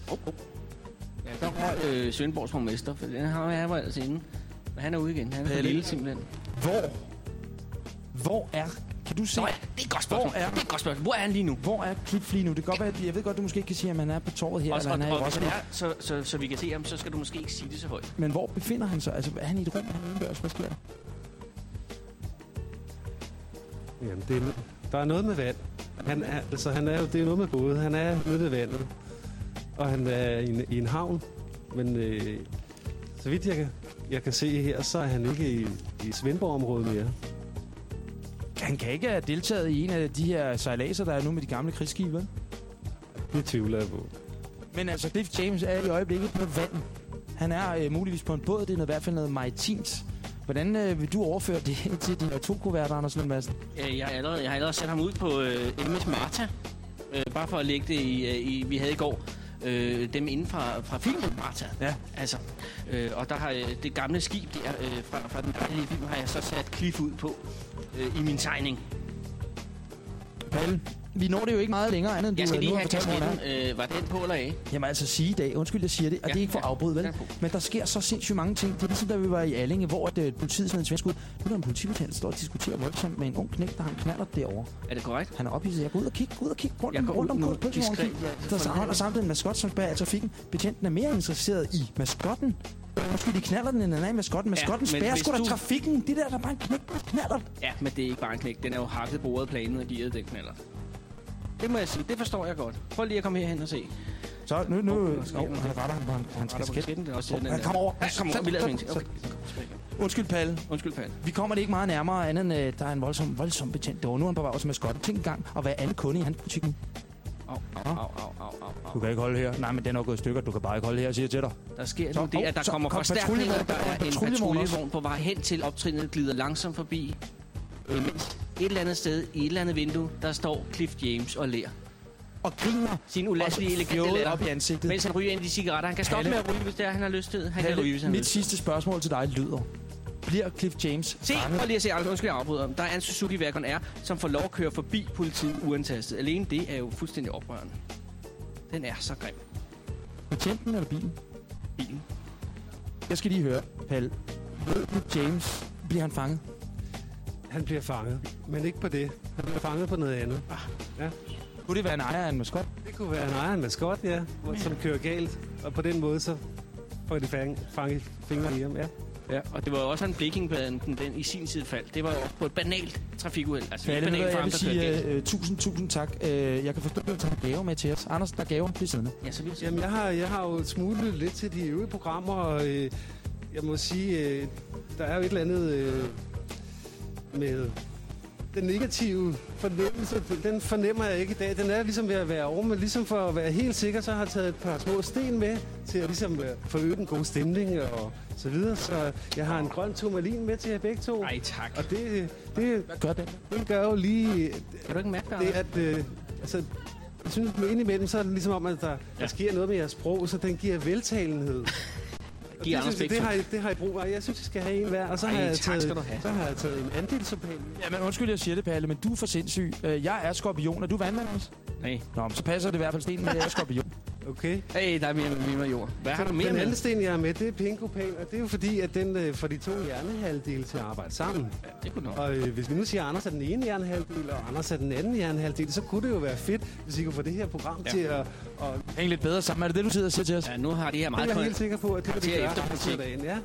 Ja, der var øh, Svendborgs borgmester, for den har jeg været altså inde. Men han er ude igen. Han er for lille simpelthen. Hvor? Hvor er... Kan du se... Nå ja, det er et godt spørgsmål. Hvor er- Det er et godt spørgsmål. Hvor er han lige nu? Hvor er Cliff lige nu? Det kan godt være, at jeg ved godt, du måske ikke kan sige, om han er på torvet her, Og, eller han er i og, det Roskilde. er, så, så, så vi kan se ham, så skal du måske ikke sige det så højt. Men hvor befinder han sig? Altså, er han i et rum, er han udendørs? Hvad sker der? Jamen, det er, der er noget med vand. Han er, altså, han er jo, det er noget med både. Han er nede ved vandet, og han er i en, i en havn. Men øh, så vidt jeg kan, jeg kan se her, så er han ikke i, i Svendborg-området mere. Han kan ikke have deltaget i en af de her sejladser, der er nu med de gamle krigsskibe, vel? Det tvivler jeg på. Men altså, Cliff James er i øjeblikket på vand. Han er øh, muligvis på en båd. Det er noget, i hvert fald noget maritimt. Hvordan øh, vil du overføre det til de her to kuverter, Anders Lund Madsen? Øh, Jeg har allerede, jeg har allerede sat ham ud på øh, MS Marta. Øh, bare for at lægge det i, øh, i vi havde i går. Øh, dem inden fra, fra filmen Marta. Ja. Altså, øh, og der har øh, det gamle skib der, øh, fra, fra den dejlige film, har jeg så sat Cliff ud på øh, i min tegning. Palle, vi når det jo ikke meget længere andet, end Jeg du skal øh, lige have kasketten. Øh, var den på eller af? Jamen altså sige i dag, undskyld jeg siger det, og Ja, det er ikke for ja. afbryde, vel? Men der sker så sindssygt mange ting. Det er ligesom da vi var i Allinge, hvor at, øh, politiet smed en svensk ud. Nu er der en politibetjent, der står og diskuterer voldsomt med en ung knæk, der har en knaller derovre. Er det korrekt? Han er ophidset. Jeg går ud og kigge, gå ud og kigge rundt, Jeg rundt om kig. Ja, Der holder samtidig en maskot, som spærrer af trafikken. Betjenten er mere interesseret i maskotten. Måske de knaller den, end den er i maskotten. Maskotten men spærrer sgu da du- trafikken. Det der, der er bare en knæk, der knaller. Ja, men det er ikke bare en knæk. Den er jo hakket bordet, planen og gearet, den knaller. Det må jeg sige, det forstår jeg godt. Prøv lige at komme herhen og se. Så nu, nu, oh, han retter ham på hans på kasket. er også Oh, den han kommer over. Ja, kom over. Vi lader så- Okay. Undskyld, Palle. Undskyld, Palle. Vi kommer det ikke meget nærmere, andet end øh, der er en voldsom, voldsom betjent. Var nu er han på vej over som maskotten. Tænk engang at være anden kunde i hans butik. nu. Au, au, au, au, au. Du kan ikke holde her. Nej, men den er gået i stykker. Du kan bare ikke holde her, siger jeg til dig. Der sker Så- nu det, at der så kommer kom forstærkninger. Der er kommer en patruljevogn også. på vej hen til optrinnet, glider langsomt forbi. Mens et eller andet sted, i et eller andet vindue, der står Cliff James og lærer. Og griner. Sin ulastelige elegante lærer. op i ansigtet. Mens han ryger ind i de cigaretter. Han kan stoppe Palle. med at ryge, hvis det er, han har lyst til. Han kan ryge, hvis han mit lyst. sidste spørgsmål til dig lyder. Bliver Cliff James Se, fanget? prøv lige at se, Anders, undskyld, jeg afbryder. Der er en Suzuki Vercon R, som får lov at køre forbi politiet uantastet. Alene det er jo fuldstændig oprørende. Den er så grim. Betjenten eller bilen? Bilen. Jeg skal lige høre, Palle. Ved James, bliver han fanget? Han bliver fanget, men ikke på det. Han bliver fanget på noget andet. Ja. Kunne det være en ejer af en maskot? Det kunne være en ejer af en maskot, ja, hvor- som kører galt. Og på den måde, så får de fang, fanget fingre i ham, ja. Ja, og det var også en blikking den, den i sin tid faldt. Det var jo også på et banalt trafikuheld. Altså Palle, et ved du hvad, banalt for jeg ham, vil der sige uh, tusind, tusind tak. Uh, jeg kan forstå, at du tager gave med til os. Anders, der er gaver. Bliv siddende. Ja, så vil jeg sige. Jamen, jeg har, jeg har jo smuglet lidt til de øvrige programmer, og øh, jeg må sige, øh, der er jo et eller andet øh, med den negative fornemmelse, den fornemmer jeg ikke i dag. Den er ligesom ved at være over, men ligesom for at være helt sikker, så har jeg taget et par små sten med til at ligesom øh, forøge den gode stemning og så videre. Så jeg har en grøn turmalin med til jer begge to. Ej, tak. Og det, det, Hvad gør den? det gør jo lige Kan du ikke mærke det, at... Øh, altså, jeg synes, at indimellem, så er det ligesom om, at der, ja. der sker noget med jeres sprog, så den giver veltalenhed. Giv det, Anders synes, jeg, det, har I, det har I brug af. Jeg synes, I skal have en hver. Og så, Ej, har, jeg tak taget, skal du have. så har jeg taget en andelsopal. Ja, men undskyld, jeg siger det, Palle, men du er for sindssyg. Uh, jeg er skorpion. Er du vandmand også? Nej. Nå, men så passer det i hvert fald sten, men jeg er skorpion. Okay? Hey, der er mere med min major. Hvad har du mere Den med? anden sten, jeg har med, det er Pinkopan, og det er jo fordi, at den øh, får de to hjernehalvdele til at arbejde sammen. Ja, det kunne nok. Og øh, hvis vi nu siger, at Anders er den ene hjernehalvdel, og Anders er den anden hjernehalvdel, så kunne det jo være fedt, hvis I kunne få det her program ja. til at... Og, Hænge lidt bedre sammen. Er det det, du sidder og siger til os? Ja, nu har de her det meget er jeg helt sikker på, at det vil vi kvarter gøre resten af dagen. Ja.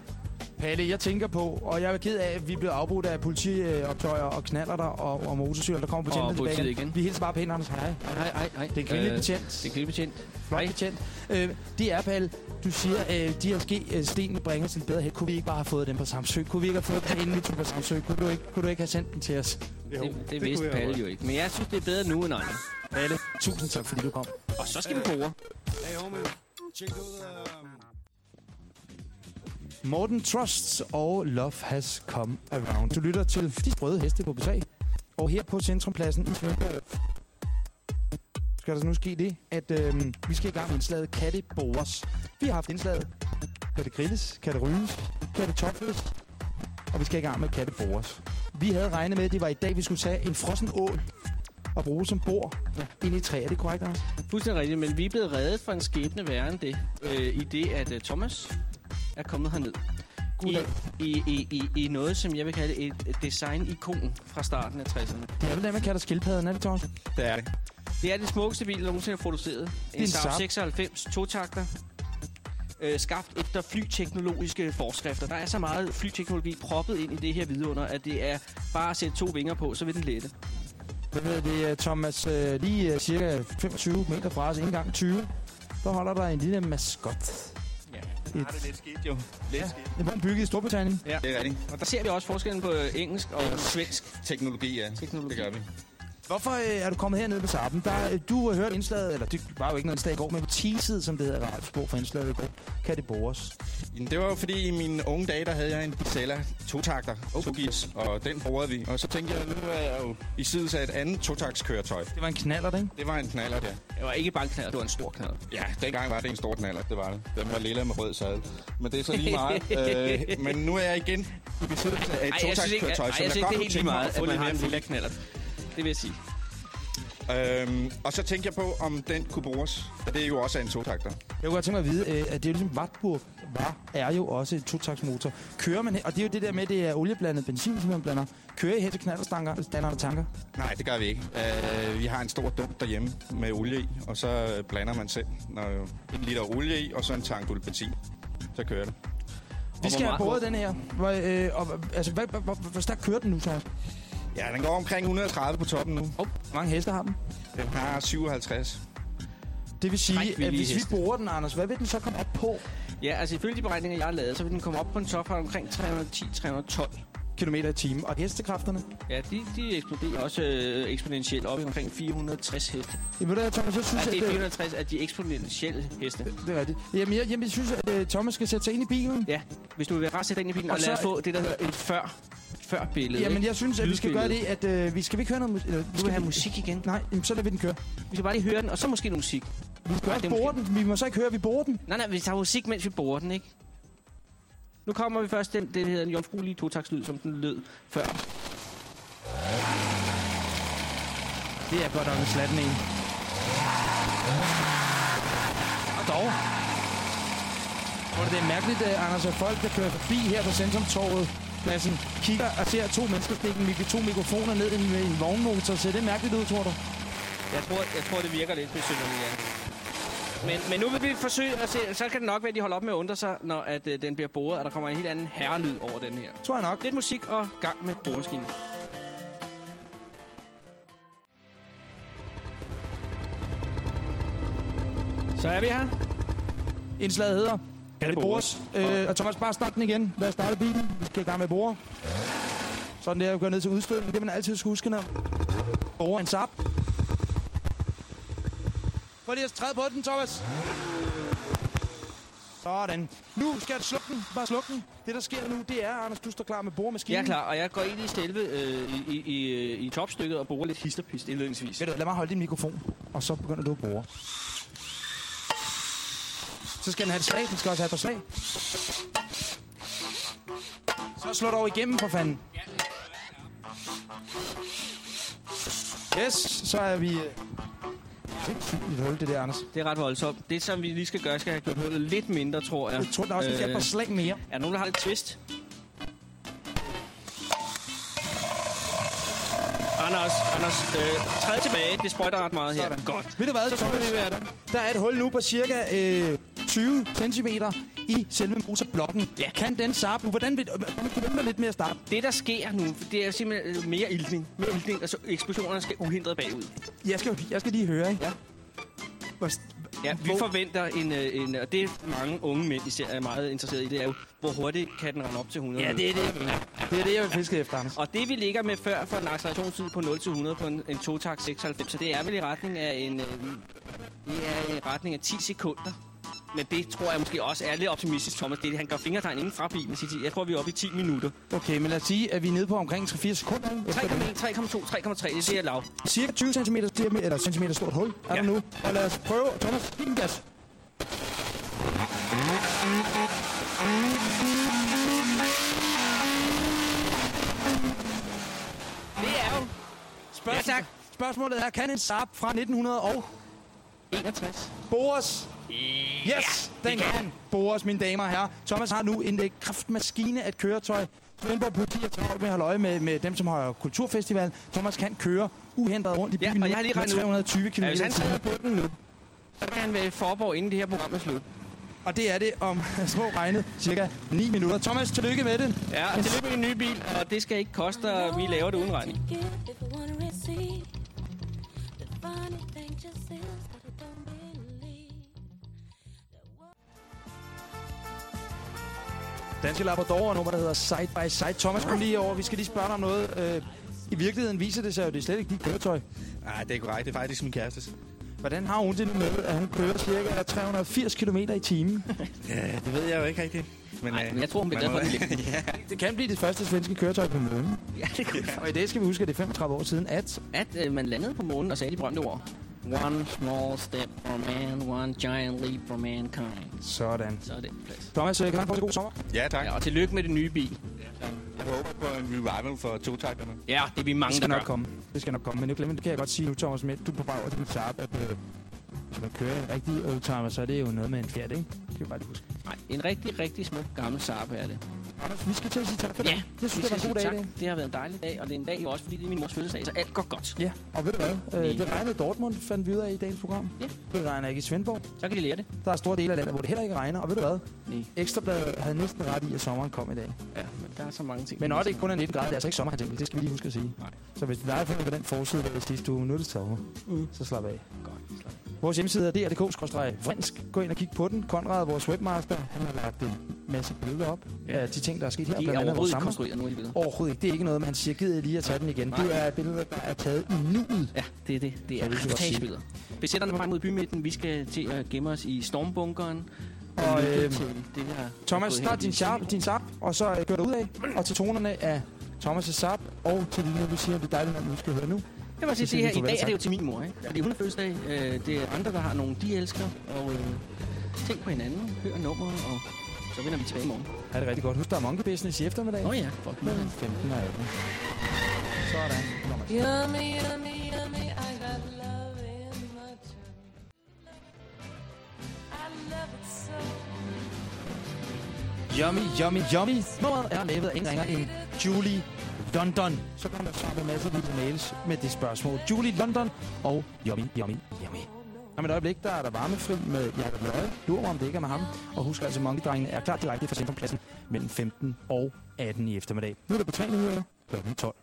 Palle, jeg tænker på, og jeg er ked af, at vi er blevet afbrudt af politioptøjer og knaller der og, og motorcykler, der kommer betjente Og tilbage. politiet igen. Vi hilser bare pænt, Anders. Hej. Hej, hej, hej. Det er en kvindelig Øh, betjent. Det er en kvindelig betjent. Flot Hej. betjent. Øh, det er, Palle, du siger, øh, de her ske, øh, sten bringer til bedre hen. Kunne vi ikke bare have fået dem på Samsø? Kunne vi ikke have fået dem, inden vi tog på Samsø? Kunne du ikke, kunne du ikke have sendt dem til os? Det, det vidste Palle jo ikke. Men jeg synes, det er bedre nu end aldrig. Palle, tusind tak, fordi du kom. Og så skal vi bore. Hey, homie. Check ud, uh... Morten Trusts og Love Has Come Around. Du lytter til De Sprøde Heste på Betag. Og her på Centrumpladsen i Svendborg skal der nu ske det, at øh, vi skal i gang med indslaget Katte Boers. Vi har haft indslaget Kan det grilles? Kan det ryges? Kan det? Og vi skal i gang med Katte Boers. Vi havde regnet med, at det var i dag, vi skulle tage en frossen ål og bruge som bord ja. ind i træer. Er det korrekt, Anders? Fuldstændig rigtigt, men vi er blevet reddet fra en skæbne værre end det. Øh, I det, at uh, Thomas er kommet herned. I, Goddag. i, i, i, I noget, som jeg vil kalde et design-ikon fra starten af 60'erne. Det er vel det, man kalder skildpadden, er det, Thomas? Det er det. Det er det smukkeste bil, der nogensinde har produceret. En en Saab Saab. 96 to-takter. Øh, skabt efter flyteknologiske forskrifter. Der er så meget flyteknologi proppet ind i det her vidunder, at det er bare at sætte to vinger på, så vil den lette. Hvad hedder det, øh, Thomas? Øh, lige øh, cirka 25 meter fra os, ikke engang 20. Der holder der en lille maskot. Ja. Et, det lidt skidt jo. Lidt Ja. skidt. det var bygget i Storbritannien. Ja. Det er rigtigt. Og der ser vi også forskellen på engelsk og svensk. Teknologi, ja. Teknologi. Det gør vi. Hvorfor øh, er du kommet hernede på Sarpen? Der, øh, du har hørt indslaget, eller det var jo ikke noget indslag i går, men på teaset, som det hedder radiosprog for indslaget i går, kan det bores. Jamen, det var jo fordi, i mine unge dage, der havde jeg en Bicella to-takter, to gears, og den brugede vi. Og så tænkte jeg, nu er jeg jo i side af et andet totaktskøretøj. Det var en knaller, ikke? Det var en knaller, der. Det var ikke bare en knald, det var en stor knald. Ja, dengang var det en stor knaller, det var det. Den var lille med rød sadel. Men det er så lige meget. øh, men nu er jeg igen i besiddelse af et ej, som jeg jeg godt kunne tænke mig meget, at man har en lille knald. Det vil jeg sige. Øhm, og så tænkte jeg på, om den kunne bruges. Og det er jo også en totakter. Jeg kunne godt tænke mig at vide, øh, at det er jo ligesom Wartburg var, er jo også et totaktsmotor. Kører man, og det er jo det der med, at det er olieblandet benzin, som man blander. Kører I hen til knalderstanger, standard tanker? Nej, det gør vi ikke. Uh, vi har en stor dunk derhjemme med olie i, og så blander man selv når, en liter olie i, og så en tank benzin. Så kører det. Vi skal hvor have båret den her. Hvor, øh, og, altså, hvad, hvor, hvor, hvor stærkt kører den nu, Thomas? Ja, den går omkring 130 på toppen nu. Oh, hvor mange heste har den? Den har 57. Det vil sige, at hvis heste. vi bruger den, Anders, hvad vil den så komme op på? Ja, altså ifølge de beregninger, jeg har lavet, så vil den komme op på en top omkring 310-312. Kilometer i timen. Og hestekræfterne? Ja, de, de eksploderer også øh, eksponentielt op omkring 460 heste. Jamen, du, Thomas, jeg synes, Altså, det er at... øh, 460 af de eksponentielle heste. Det er rigtigt. Jamen, jeg, jamen, jeg synes, at uh, Thomas skal sætte sig ind i bilen. Ja, hvis du vil bare sætte dig ind i bilen og, Og så- os få det, der hedder et før, før billede. Jamen, jeg synes, at vi skal gøre det, at uh, vi skal vi ikke høre noget musik. Du vil have musik igen? Nej, jamen, så lader vi den køre. Vi skal bare lige høre den, og så måske noget musik. Vi skal Nej, også bore den. Vi må så ikke høre, at vi borer den. Nej, nej, vi tager musik, mens vi borer den, ikke? Nu kommer vi først den, det hedder en jomfruelig totakslyd, som den lød før. Det er godt nok en slatten en. Og dog. Tror du, det er mærkeligt, at Anders, og folk, der kører forbi her på Centrumtorvet, pladsen, kigger og ser to mennesker stikke en to mikrofoner ned i en, en vognmotor. Ser det mærkeligt ud, tror du? Jeg tror, jeg tror det virker lidt besynderligt, ja. Men, men nu vil vi forsøge at se, så kan det nok være, at de holder op med at undre sig, når at, øh, den bliver boret, og der kommer en helt anden herrelyd over den her. Tror jeg nok. Lidt musik og gang med boremaskinen. Så er vi her. Indslaget hedder... Kan det bores? Øh, og Thomas, bare start den igen. Lad os starte bilen. Vi skal i gang med bore. Sådan der, gå ned til udstødning. Det man altid skal huske, når borer en sap. Prøv lige at træde på den, Thomas. Sådan. Nu skal du slukke den. Bare sluk den. Det, der sker nu, det er, Anders, du står klar med boremaskinen. Jeg er klar, og jeg går ind i selve øh, i, i, i, topstykket og borer lidt histerpist indledningsvis. Ved du, lad mig holde din mikrofon, og så begynder du at bore. Så skal den have et slag. Den skal også have et par slag. Så slå dog igennem, for fanden. Yes, så er vi... øh, sindssygt et hul, det der, Anders. Det er ret voldsomt. Det, som vi lige skal gøre, skal have gjort hullet lidt mindre, tror jeg. Jeg tror, der er også øh, et par slag mere. Er der nogen, der har lidt twist? Anders, Anders, øh, træd tilbage. Det sprøjter ret meget her. Sådan. Godt. Ved du hvad, Så skal vi være der. Der er et hul nu på cirka øh, 20 cm i selve motorblokken. Ja. Kan den Saab nu? Hvordan vil kan du lidt at starte? Det, der sker nu, det er simpelthen øh, mere iltning. Mere iltning, altså eksplosionerne skal uhindret bagud. Jeg skal, jeg skal lige høre, ikke? Ja. Hvor, Ja, vi hvor- forventer en, øh, en, og det er mange unge mænd især er meget interesseret i, det er jo, hvor hurtigt kan den rende op til 100 Ja, det er det. Det er det, jeg vil fiske efter, Anders. Og det, vi ligger med før for en accelerationstid på 0-100 på en, en totakt 96, så det er vel i retning af en... Øh, det er i retning af 10 sekunder. Men det tror jeg måske også er lidt optimistisk, Thomas. Det, er det, han gør fingertegn inden fra bilen. Jeg tror, vi er oppe i 10 minutter. Okay, men lad os sige, at vi er nede på omkring 3-4 sekunder. ikke? Efter den. 3,1, 3,2, 3,3, det er lav. Cirka 20 cm, eller centimeter stort hul er Ja. der nu. Og lad os prøve. Thomas, giv den gas. Det er jo... Spørgsmål, Ja, tak. Spørgsmålet er, kan en Saab fra 1900 og 61. Boras? Yes, den kan. Boras, mine damer og herrer. Thomas har nu en øh, kraftmaskine af et køretøj. Svendborg politi er travlt med at holde øje med, med dem, som har kulturfestival. Thomas kan køre uhindret rundt i Ja, byen og jeg har lige med regnet ud. 320 km Ja, hvis han timen. på den nu, så kan han være i Forborg, inden det her program er slut. Og det er det om små regnet cirka 9 minutter. Thomas, tillykke med det. Ja, og tillykke med din nye bil, og det skal ikke koste, og vi laver det uden regning. Danske Labradorer nummer, der hedder Side by Side. Thomas, kom lige over. Vi skal lige spørge dig om noget. Øh, I virkeligheden viser det sig jo, det er slet ikke dit køretøj. Nej, det er korrekt. Det er faktisk min kærestes. Hvordan har hun det nu med, at hun kører cirka 380 km i timen? Ja, det ved jeg jo ikke rigtigt. Men, øh, men jeg tror, hun bliver glad for ja. Det kan blive det første svenske køretøj på månen. Ja, det kunne Og i dag skal vi huske, at det er 35 år siden, at... At øh, man landede på månen og sagde de berømte ord. One small step for man, one giant leap for mankind. Sådan. Så er det plads. Thomas, øh, kan han få en god sommer? ja, tak. Ja, og tillykke med det nye bil. Jeg håber på en revival for totakterne. Ja, det er vi Det mange, skal der nok gør. komme. Det skal nok komme. Men nu glemmer, det kan jeg godt sige nu, Thomas, med, du på vej over til din Saab, at øh, hvis man kører en rigtig oldtimer, så er det jo noget med en Fiat, ikke? Det kan vi bare lige huske. Nej, en rigtig, rigtig smuk gammel Saab er det. Anders, vi skal til at sige tak for det. Ja, jeg synes, det var en god dag tak. Det har været en dejlig dag, og det er en dag også, fordi det er min mors fødselsdag, så alt går godt. Ja, og ved du hvad? Øh, det regnede Dortmund, fandt vi ud af i dagens program. Ja. Det regner ikke i Svendborg. Så kan de lære det. Der er store dele af landet, hvor det heller ikke regner. Og ved du hvad? Nej. Ekstrabladet havde næsten ret i, at sommeren kom i dag. Ja, men der er så mange ting. Men også ikke kun er 19 grader. Det er altså ikke sommer, han tænker. Det skal vi lige huske at sige. Nej. Så hvis der er fundet på den forside, der sidste uge, nu er det sommer. Mm. Så slap af. Godt. slap af. Vores hjemmeside er dr.dk-vrinsk. Gå ind og kig på den. Konrad, vores webmaster, han har lagt en masse billeder op Ja. af de ting, der er sket her. De blandt er overhovedet ikke konstrueret nu, de billeder. Overhovedet ikke. Det er ikke noget, man siger, gider lige at tage den igen. Nej. Det er billeder, der er taget i nuet. Ja, det er det. Det er reportagebilleder. Besætterne på vej mod bymidten. Vi skal til at gemme os i stormbunkeren. Og, til det, der er Thomas, start din sharp, din sap, og så øh, gør du ud af. Og til tonerne af Thomas' sap, og til det, vi siger, det at du skal høre nu. Jeg vil sige, det her, vi i dag farvel, er det jo til min mor, ikke? Fordi hun er fødselsdag. Øh, det er andre, der har nogen, de elsker. Og øh, tænk på hinanden, hør nummeret, og så vender vi tilbage i morgen. Ha' det rigtig godt. Husk, der er monkey business i eftermiddag. Åh oh, ja, fuck mig. Mellem 15 og 18. Sådan. Yummy, yummy, yummy, I got love in my. I love it so. Yummy, yummy, yummy. Nummeret er lavet af ingen ringer end Julie London. Så kommer der snart med masser af mails med det spørgsmål. Julie London og yummy, yummy, yummy. Om et øjeblik, der er der varmefri med Jacob Løje. Lurer mig, om det ikke er med ham. Og husk altså, Monkey-drengene er klar direkte fra centrumpladsen mellem 15 og 18 i eftermiddag. Nu er det på 3 minutter kl. 12.